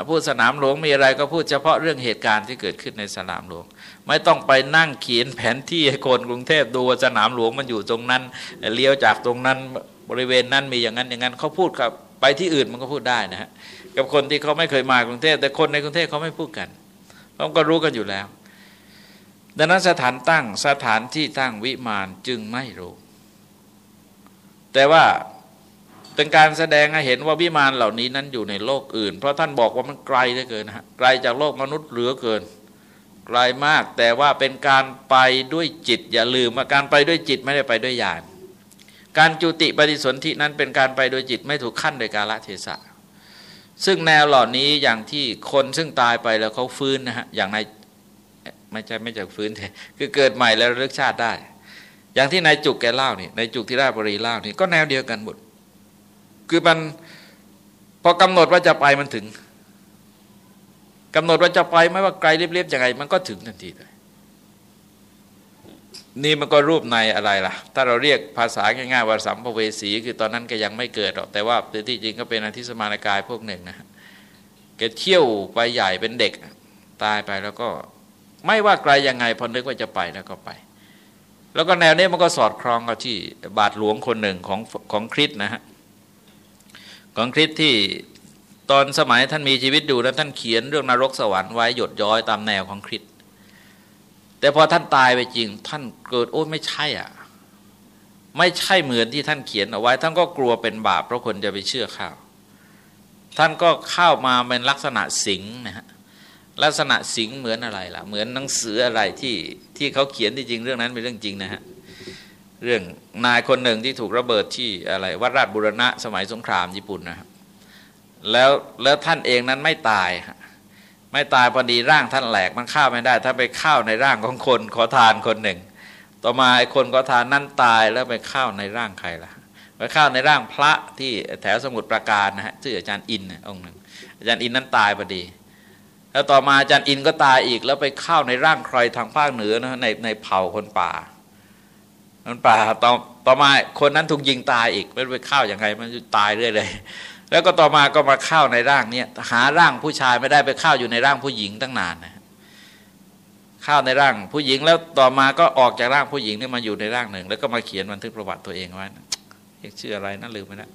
พูดสนามหลวงมีอะไรก็พูดเฉพาะเรื่องเหตุการณ์ที่เกิดขึ้นในสนามหลวง ไม่ต้องไปนั่งเขียนแผนที่ให้คนกรุงเทพดูว่าสนามหลวงมันอยู่ตรงนั้นเลี้ยวจากตรงนั้นบริเวณนั้นมีอย่างนั้นอย่างนั้นเขาพูดครับไปที่อื่นมันก็พูดได้นะฮะกับคนที่เขาไม่เคยมากรุงเทพแต่คนในกรุงเทพเขาไม่พูดกันเขาก็รู้กันอยู่แล้ว ดังนั้นสถานตั้งสถานที่ตั้งวิมานจึงไม่รู้ แต่ว่า เป็นการแสดงให้เห็นว่าวิมานเหล่านี้นั้นอยู่ในโลกอื่น เพราะท่านบอกว่ามันไกลเหลือเกินนะฮะไกลจากโลกมนุษย์เหลือเกินไกลมากแต่ว่าเป็นการไปด้วยจิต อย่าลืมว่าการไปด้วยจิตไม่ได้ไปด้วยญาณการจุติปฏิสนธินั้นเป็นการไปโดยจิตไม่ถูกขั้นโดยกาลเทศะ ซึ่งแนวเหล่านี้อย่างที่คนซึ่งตายไปแล้วเขาฟื้นนะฮะอย่างในไม่ใช่ไม่ใช่ฟื้นคือเกิดใหม่แล้วเลือกชาติได้ อย่างที่นายจุกแกเล่านี่นายจุกที่ราชบุรีเล่านี่ก็แนวเดียวกันหมด คือมันพอกำหนดว่าจะไปมันถึงกำหนดว่าจะไปไม่ว่าไกลเรียบๆยังไง มันก็ถึงทันทีเลยนี่มันก็รูปในอะไรล่ะ ถ้าเราเรียกภาษาง่ายๆว่าสัมภเวสีคือตอนนั้นก็ยังไม่เกิดหรอก แต่ว่าที่จริงก็เป็นอธิสมานกายพวกหนึ่งนะแกเที่ยวไปใหญ่เป็นเด็ก ตายไปแล้วก็ไม่ว่าไกลยังไงพอนึกว่าจะไปแล้วก็ไป แล้วก็แนวนี้มันก็สอดคล้องกับที่บาทหลวงคนหนึ่งของของคริสนะฮะ ของคริสที่ตอนสมัยท่านมีชีวิตอยู่แล้วท่านเขียนเรื่องนรกสวรรค์ไว้หยดย้อยตามแนวของคริสแต่พอท่านตายไปจริง ท่านเกิดโอ้ไม่ใช่อะ ไม่ใช่เหมือนที่ท่านเขียนเอาไว้ ท่านก็กลัวเป็นบาปเพราะคนจะไปเชื่อข้าว ท่านก็เข้ามาเป็นลักษณะสิงนะฮะลักษณะสิงเหมือนอะไรล่ะ เหมือนหนังสืออะไรที่ที่เขาเขียนที่จริงเรื่องนั้นเป็นเรื่องจริงนะฮะ เรื่องนายคนหนึ่งที่ถูกระเบิดที่อะไรวัดราชบุรณะสมัยสงครามญี่ปุ่นนะครับแล้วแล้วท่านเองนั้นไม่ตายไม่ตายพอดีร่างท่านแหลกมันเข้าไม่ได้ ถ้าไปเข้าในร่างของคนขอทานคนหนึ่ง ต่อมาไอ้คนขอทานนั่นตายแล้วไปเข้าในร่างใครล่ะไปเข้าในร่างพระที่แถวสมุทรปราการนะฮะชื่ออาจารย์อินองค์หนึ่งอาจารย์อินนั้นตายพอดี แล้วต่อมาอาจารย์อินก็ตายอีกแล้วไปเข้าในร่างใครทางภาคเหนือนะในในเผ่าคนป่า คนป่าต่อต่อมาคนนั้นถูกยิงตายอีกไม่ไปเข้าอย่างไรมันตายเรื่อยเลย แล้วก็ต่อมาก็มาเข้าในร่างเนี่ยหาร่างผู้ชายไม่ได้ไปเข้าอยู่ในร่างผู้หญิงตั้งนานนะเข้าในร่างผู้หญิงแล้วต่อมาก็ออกจากร่างผู้หญิงนี่มาอยู่ในร่างหนึ่ง แล้วก็มาเขียนบันทึกประวัติตัวเองไว้เรียกชื่ออะไรนั่นลืมไปแล้ว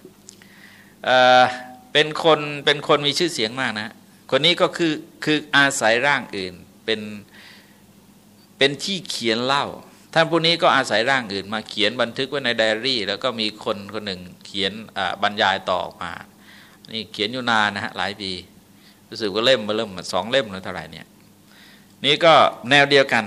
เป็นคนเป็นคนมีชื่อเสียงมากนะ คนนี้ก็คือคืออาศัยร่างอื่นเป็นเป็นที่เขียนเล่า ท่านผู้นี้ก็อาศัยร่างอื่นมาเขียนบันทึกไว้ในไดอารี่ แล้วก็มีคนคนหนึ่งเขียนบรรยายต่อมา นี่เขียนอยู่นานนะฮะหลายปีรู้สึกว่าเล่มมาเริ่มสองเล่มหรือเท่าไหร่เนี่ยนี่ก็แนวเดียวกัน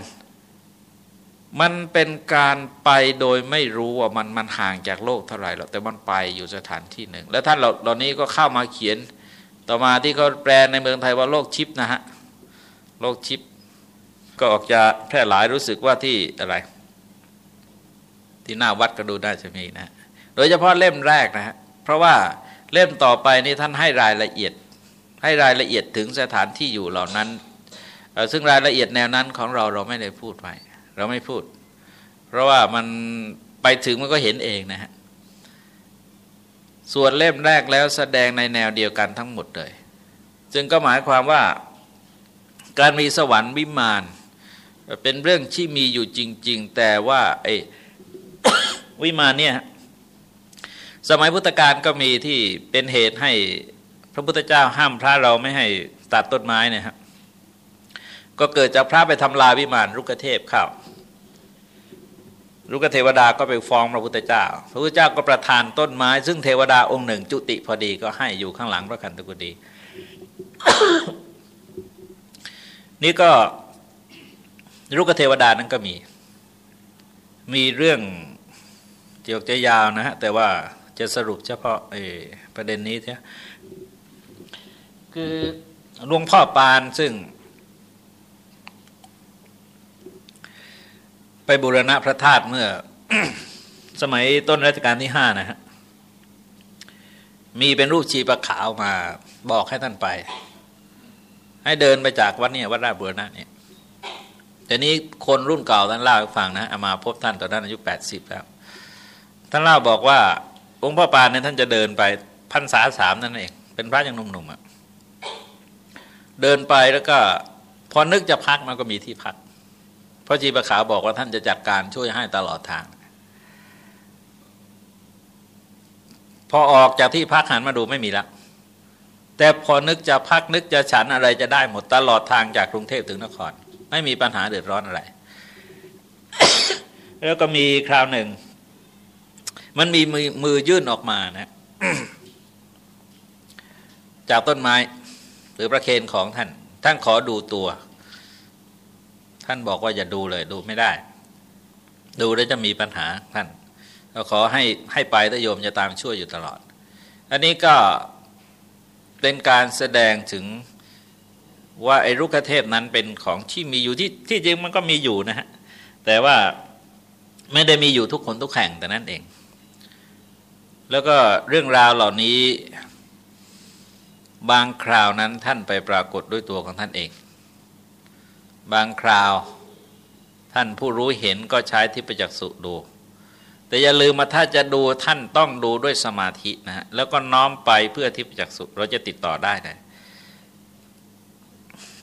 มันเป็นการไปโดยไม่รู้ว่ามันมันห่างจากโลกเท่าไหร่หรอกแต่มันไปอยู่สถานที่หนึ่ง แล้วท่านเหล่านี้ก็เข้ามาเขียนต่อมาที่เขาแปลในเมืองไทยว่าโลกชิปนะฮะโลกชิป ก็ออกจะแพร่หลายรู้สึกว่าที่อะไร ที่หน้าวัดก็ดูได้จะมีนะ โดยเฉพาะเล่มแรกนะฮะเพราะว่าเล่มต่อไปนี่ท่านให้รายละเอียด ให้รายละเอียดถึงสถานที่อยู่เหล่านั้น ซึ่งรายละเอียดแนวนั้นของเราเราไม่ได้พูดไว้เราไม่พูด เพราะว่ามันไปถึงมันก็เห็นเองนะฮะส่วนเล่มแรกแล้วแสดงในแนวเดียวกันทั้งหมดเลย จึงก็หมายความว่าการมีสวรรค์วิมานเป็นเรื่องที่มีอยู่จริง ๆ แต่ว่าไอ้ วิมานเนี่ยสมัยพุทธกาลก็มีที่เป็นเหตุให้พระพุทธเจ้าห้ามพระเราไม่ให้ตัดต้นไม้เนี่ยครับก็เกิดจากพระไปทำลายวิมานรุกเทพเข้ารุกเทวดาก็ไปฟ้องพระพุทธเจ้า พระพุทธเจ้าก็ประทานต้นไม้ ซึ่งเทวดาองค์หนึ่ง จุติพอดีก็ให้อยู่ข้างหลังพระคันตกุฎีนี่ก็รุกเทวดานั้นก็มี มีเรื่อง เกี่ยวจะยาวนะฮะแต่ว่าจะสรุปเฉพาะประเด็นนี้เถอะคือหลวงพ่อปานซึ่ง ไปบูรณะพระธาตุเมื่อ สมัยต้นรัชกาลที่ห้านะฮะมีเป็นรูปชีประขาวมาบอกให้ท่านไป ให้เดินไปจากวัดเนี่ยวัดราชบูรณะเนี่ยแต่นี้คนรุ่นเก่าท่านเล่าให้ฟังนะเอามาพบท่านตอนนั้นอายุแปดสิบแล้ว ท่านเล่าบอกว่า องค์พ่อปานเนี่ยท่านจะเดินไปพันษาสามนั่นเอง เป็นพระยังหนุ่มๆอะเดินไปแล้วก็พอนึกจะพักมันก็มีที่พัก พระจีประขาบอกว่าท่านจะจัดการช่วยให้ตลอดทาง พอออกจากที่พักหันมาดูไม่มีแล้วแต่พอนึกจะพักนึกจะฉันอะไรจะได้หมดตลอดทางจากกรุงเทพถึงนคร ไม่มีปัญหาเดือดร้อนอะไร แล้วก็มีคราวหนึ่ง มันมีมือมือยื่นออกมานะจากต้นไม้ หรือประเคนของท่าน ท่านขอดูตัว ท่านบอกว่าอย่าดูเลย ดูไม่ได้ ดูแล้วจะมีปัญหาท่านก็ขอให้ให้ไปแต่โยมจะตามช่วยอยู่ตลอด อันนี้ก็เป็นการแสดงถึงว่าไอ้รุกเทพนั้นเป็นของที่มีอยู่ที่ที่จริงมันก็มีอยู่นะฮะแต่ว่าไม่ได้มีอยู่ทุกคนทุกแห่งแต่นั้นเอง แล้วก็เรื่องราวเหล่านี้ บางคราวนั้นท่านไปปรากฏด้วยตัวของท่านเอง บางคราวท่านผู้รู้เห็นก็ใช้ทิพจักษุดู แต่อย่าลืมมาถ้าจะดูท่านต้องดูด้วยสมาธินะฮะแล้วก็น้อมไปเพื่อทิพจักษุเราจะติดต่อได้เลย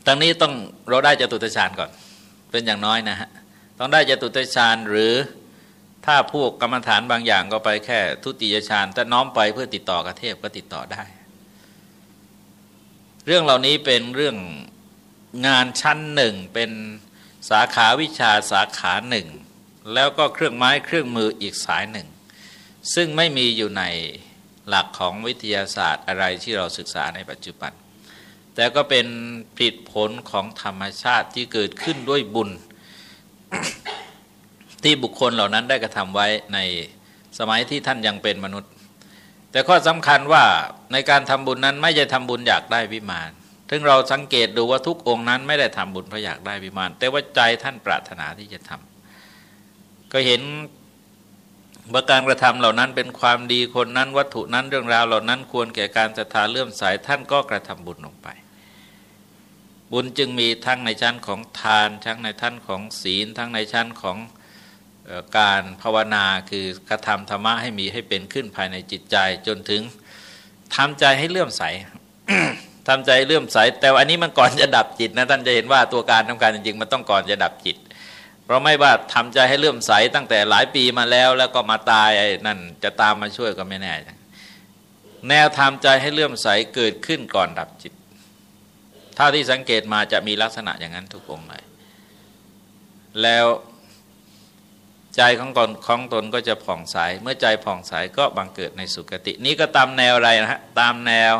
ตั้งนี้ต้องเราได้จตุตฌานก่อน เป็นอย่างน้อยนะฮะต้องได้จตุตฌานหรือ ถ้าพวกกรรมฐานบางอย่างก็ไปแค่ทุติยฌานแต่น้อมไปเพื่อติดต่อกับเทพก็ติดต่อได้ เรื่องเหล่านี้เป็นเรื่องงานชั้นหนึ่งเป็นสาขาวิชาสาขาหนึ่ง แล้วก็เครื่องไม้เครื่องมืออีกสายหนึ่ง ซึ่งไม่มีอยู่ในหลักของวิทยาศาสตร์อะไรที่เราศึกษาในปัจจุบัน แต่ก็เป็นผลผลของธรรมชาติที่เกิดขึ้นด้วยบุญ ที่บุคคลเหล่านั้นได้กระทำไว้ในสมัยที่ท่านยังเป็นมนุษย์ แต่ข้อสำคัญว่าในการทำบุญนั้นไม่ใช่ทำบุญอยากได้วิมาน ถึงเราสังเกตดูว่าทุกองค์นั้นไม่ได้ทำบุญเพราะอยากได้วิมาน แต่ว่าใจท่านปรารถนาที่จะทำก็เห็นว่าการกระทำเหล่านั้นเป็นความดีคนนั้นวัตถุนั้นเรื่องราวเหล่านั้นควรแก่การศรัทธาเลื่อมใสท่านก็กระทำบุญลงไป บุญจึงมีทั้งในชั้นของทาน ทั้งในชั้นของศีล ทั้งในชั้นของ การภาวนาคือกระทำธรรมะให้มีให้เป็นขึ้นภายในจิตใจ จนถึงทำใจให้เลื่อมใสทำใจเลื่อมใส แต่อันนี้มันก่อนจะดับจิตนะท่านจะเห็นว่าตัวการทำการจริงๆมันต้องก่อนจะดับจิต เพราะไม่ว่าทำใจให้เลื่อมใสตั้งแต่หลายปีมาแล้ว แล้วก็มาตายนั่นจะตามมาช่วยก็ไม่แน่แนวทำใจให้เลื่อมใสเกิดขึ้นก่อนดับจิตเท่าที่สังเกตมาจะมีลักษณะอย่างนั้นทุกองเลยแล้ว ใจของตนของตนก็จะผ่องใส เมื่อใจผ่องใสก็บังเกิดในสุคติ นี้ก็ตามแนวอะไรนะฮะ ตามแนว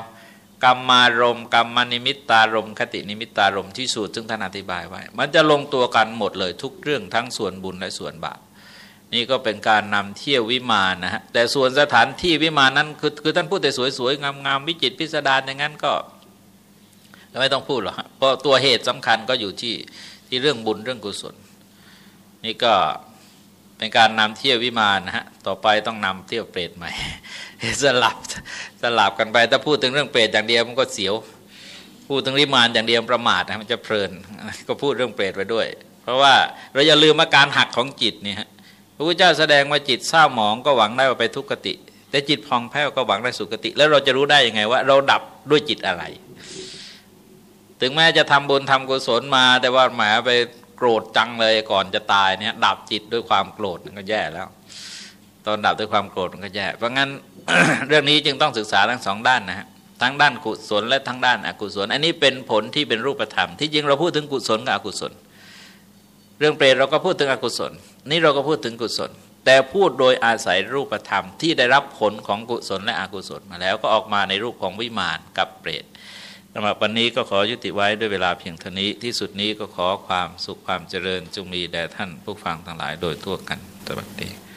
กรรมารมกรรมนิมิตตารมคตินิมิตตารมที่สูตรซึ่งท่านอธิบายไว้ มันจะลงตัวกันหมดเลยทุกเรื่องทั้งส่วนบุญและส่วนบาปนี่ก็เป็นการนำเที่ยววิมานนะฮะแต่ส่วนสถานที่วิมานนั้นคือคือท่านพูดแต่สวยๆงามๆวิจิตพิสดารอย่างนั้นก็ไม่ต้องพูดหรอกเพราะตัวเหตุสำคัญก็อยู่ที่ที่เรื่องบุญเรื่องกุศล นี่ก็ เป็นการนำเที่ยววิมานนะฮะต่อไปต้องนำเที่ยวเปรตใหม่สลับสลับกันไปถ้าพูดถึงเรื่องเปรตอย่างเดียวมันก็เสียว พูดถึงวิมานอย่างเดียวประมาทนะมันจะเพลินก็พูดเรื่องเปรตไปด้วย เพราะว่าเราอย่าลืมอาการหักของจิตเนี่ฮะพระพุทธเจ้าแสดงว่าจิตเศร้าหมองก็หวังได้ว่าไปทุกขติ แต่จิตพองแผ้วก็หวังได้สุขติ แล้วเราจะรู้ได้ยังไงว่า เราดับด้วยจิตอะไร ถึงแม้จะทำบุญทำกุศลมา แต่ว่าหมายไป โกรธจังเลยก่อนจะตายเนี่ยดับจิตด้วยความโกรธมันก็แย่แล้ว ตอนดับด้วยความโกรธมันก็แย่ เพราะงั้นเรื่องนี้จึงต้องศึกษาทั้งสองด้านนะฮะทั้งด้านกุศลและทั้งด้านอกุศล อันนี้เป็นผลที่เป็นรูปธรรม ที่จริงเราพูดถึงกุศลกับอกุศล เรื่องเปรตเราก็พูดถึงอกุศล นี่เราก็พูดถึงกุศล แต่พูดโดยอาศัยรูปธรรมที่ได้รับผลของกุศลและอกุศลมาแล้วก็ออกมาในรูปของวิมานกับเปรต สำหรับวันนี้ก็ขอยุติไว้ด้วยเวลาเพียงเท่านี้ ที่สุดนี้ก็ขอความสุขความเจริญจงมีแด่ท่านผู้ฟังทั้งหลายโดยทั่วกันสวัสดี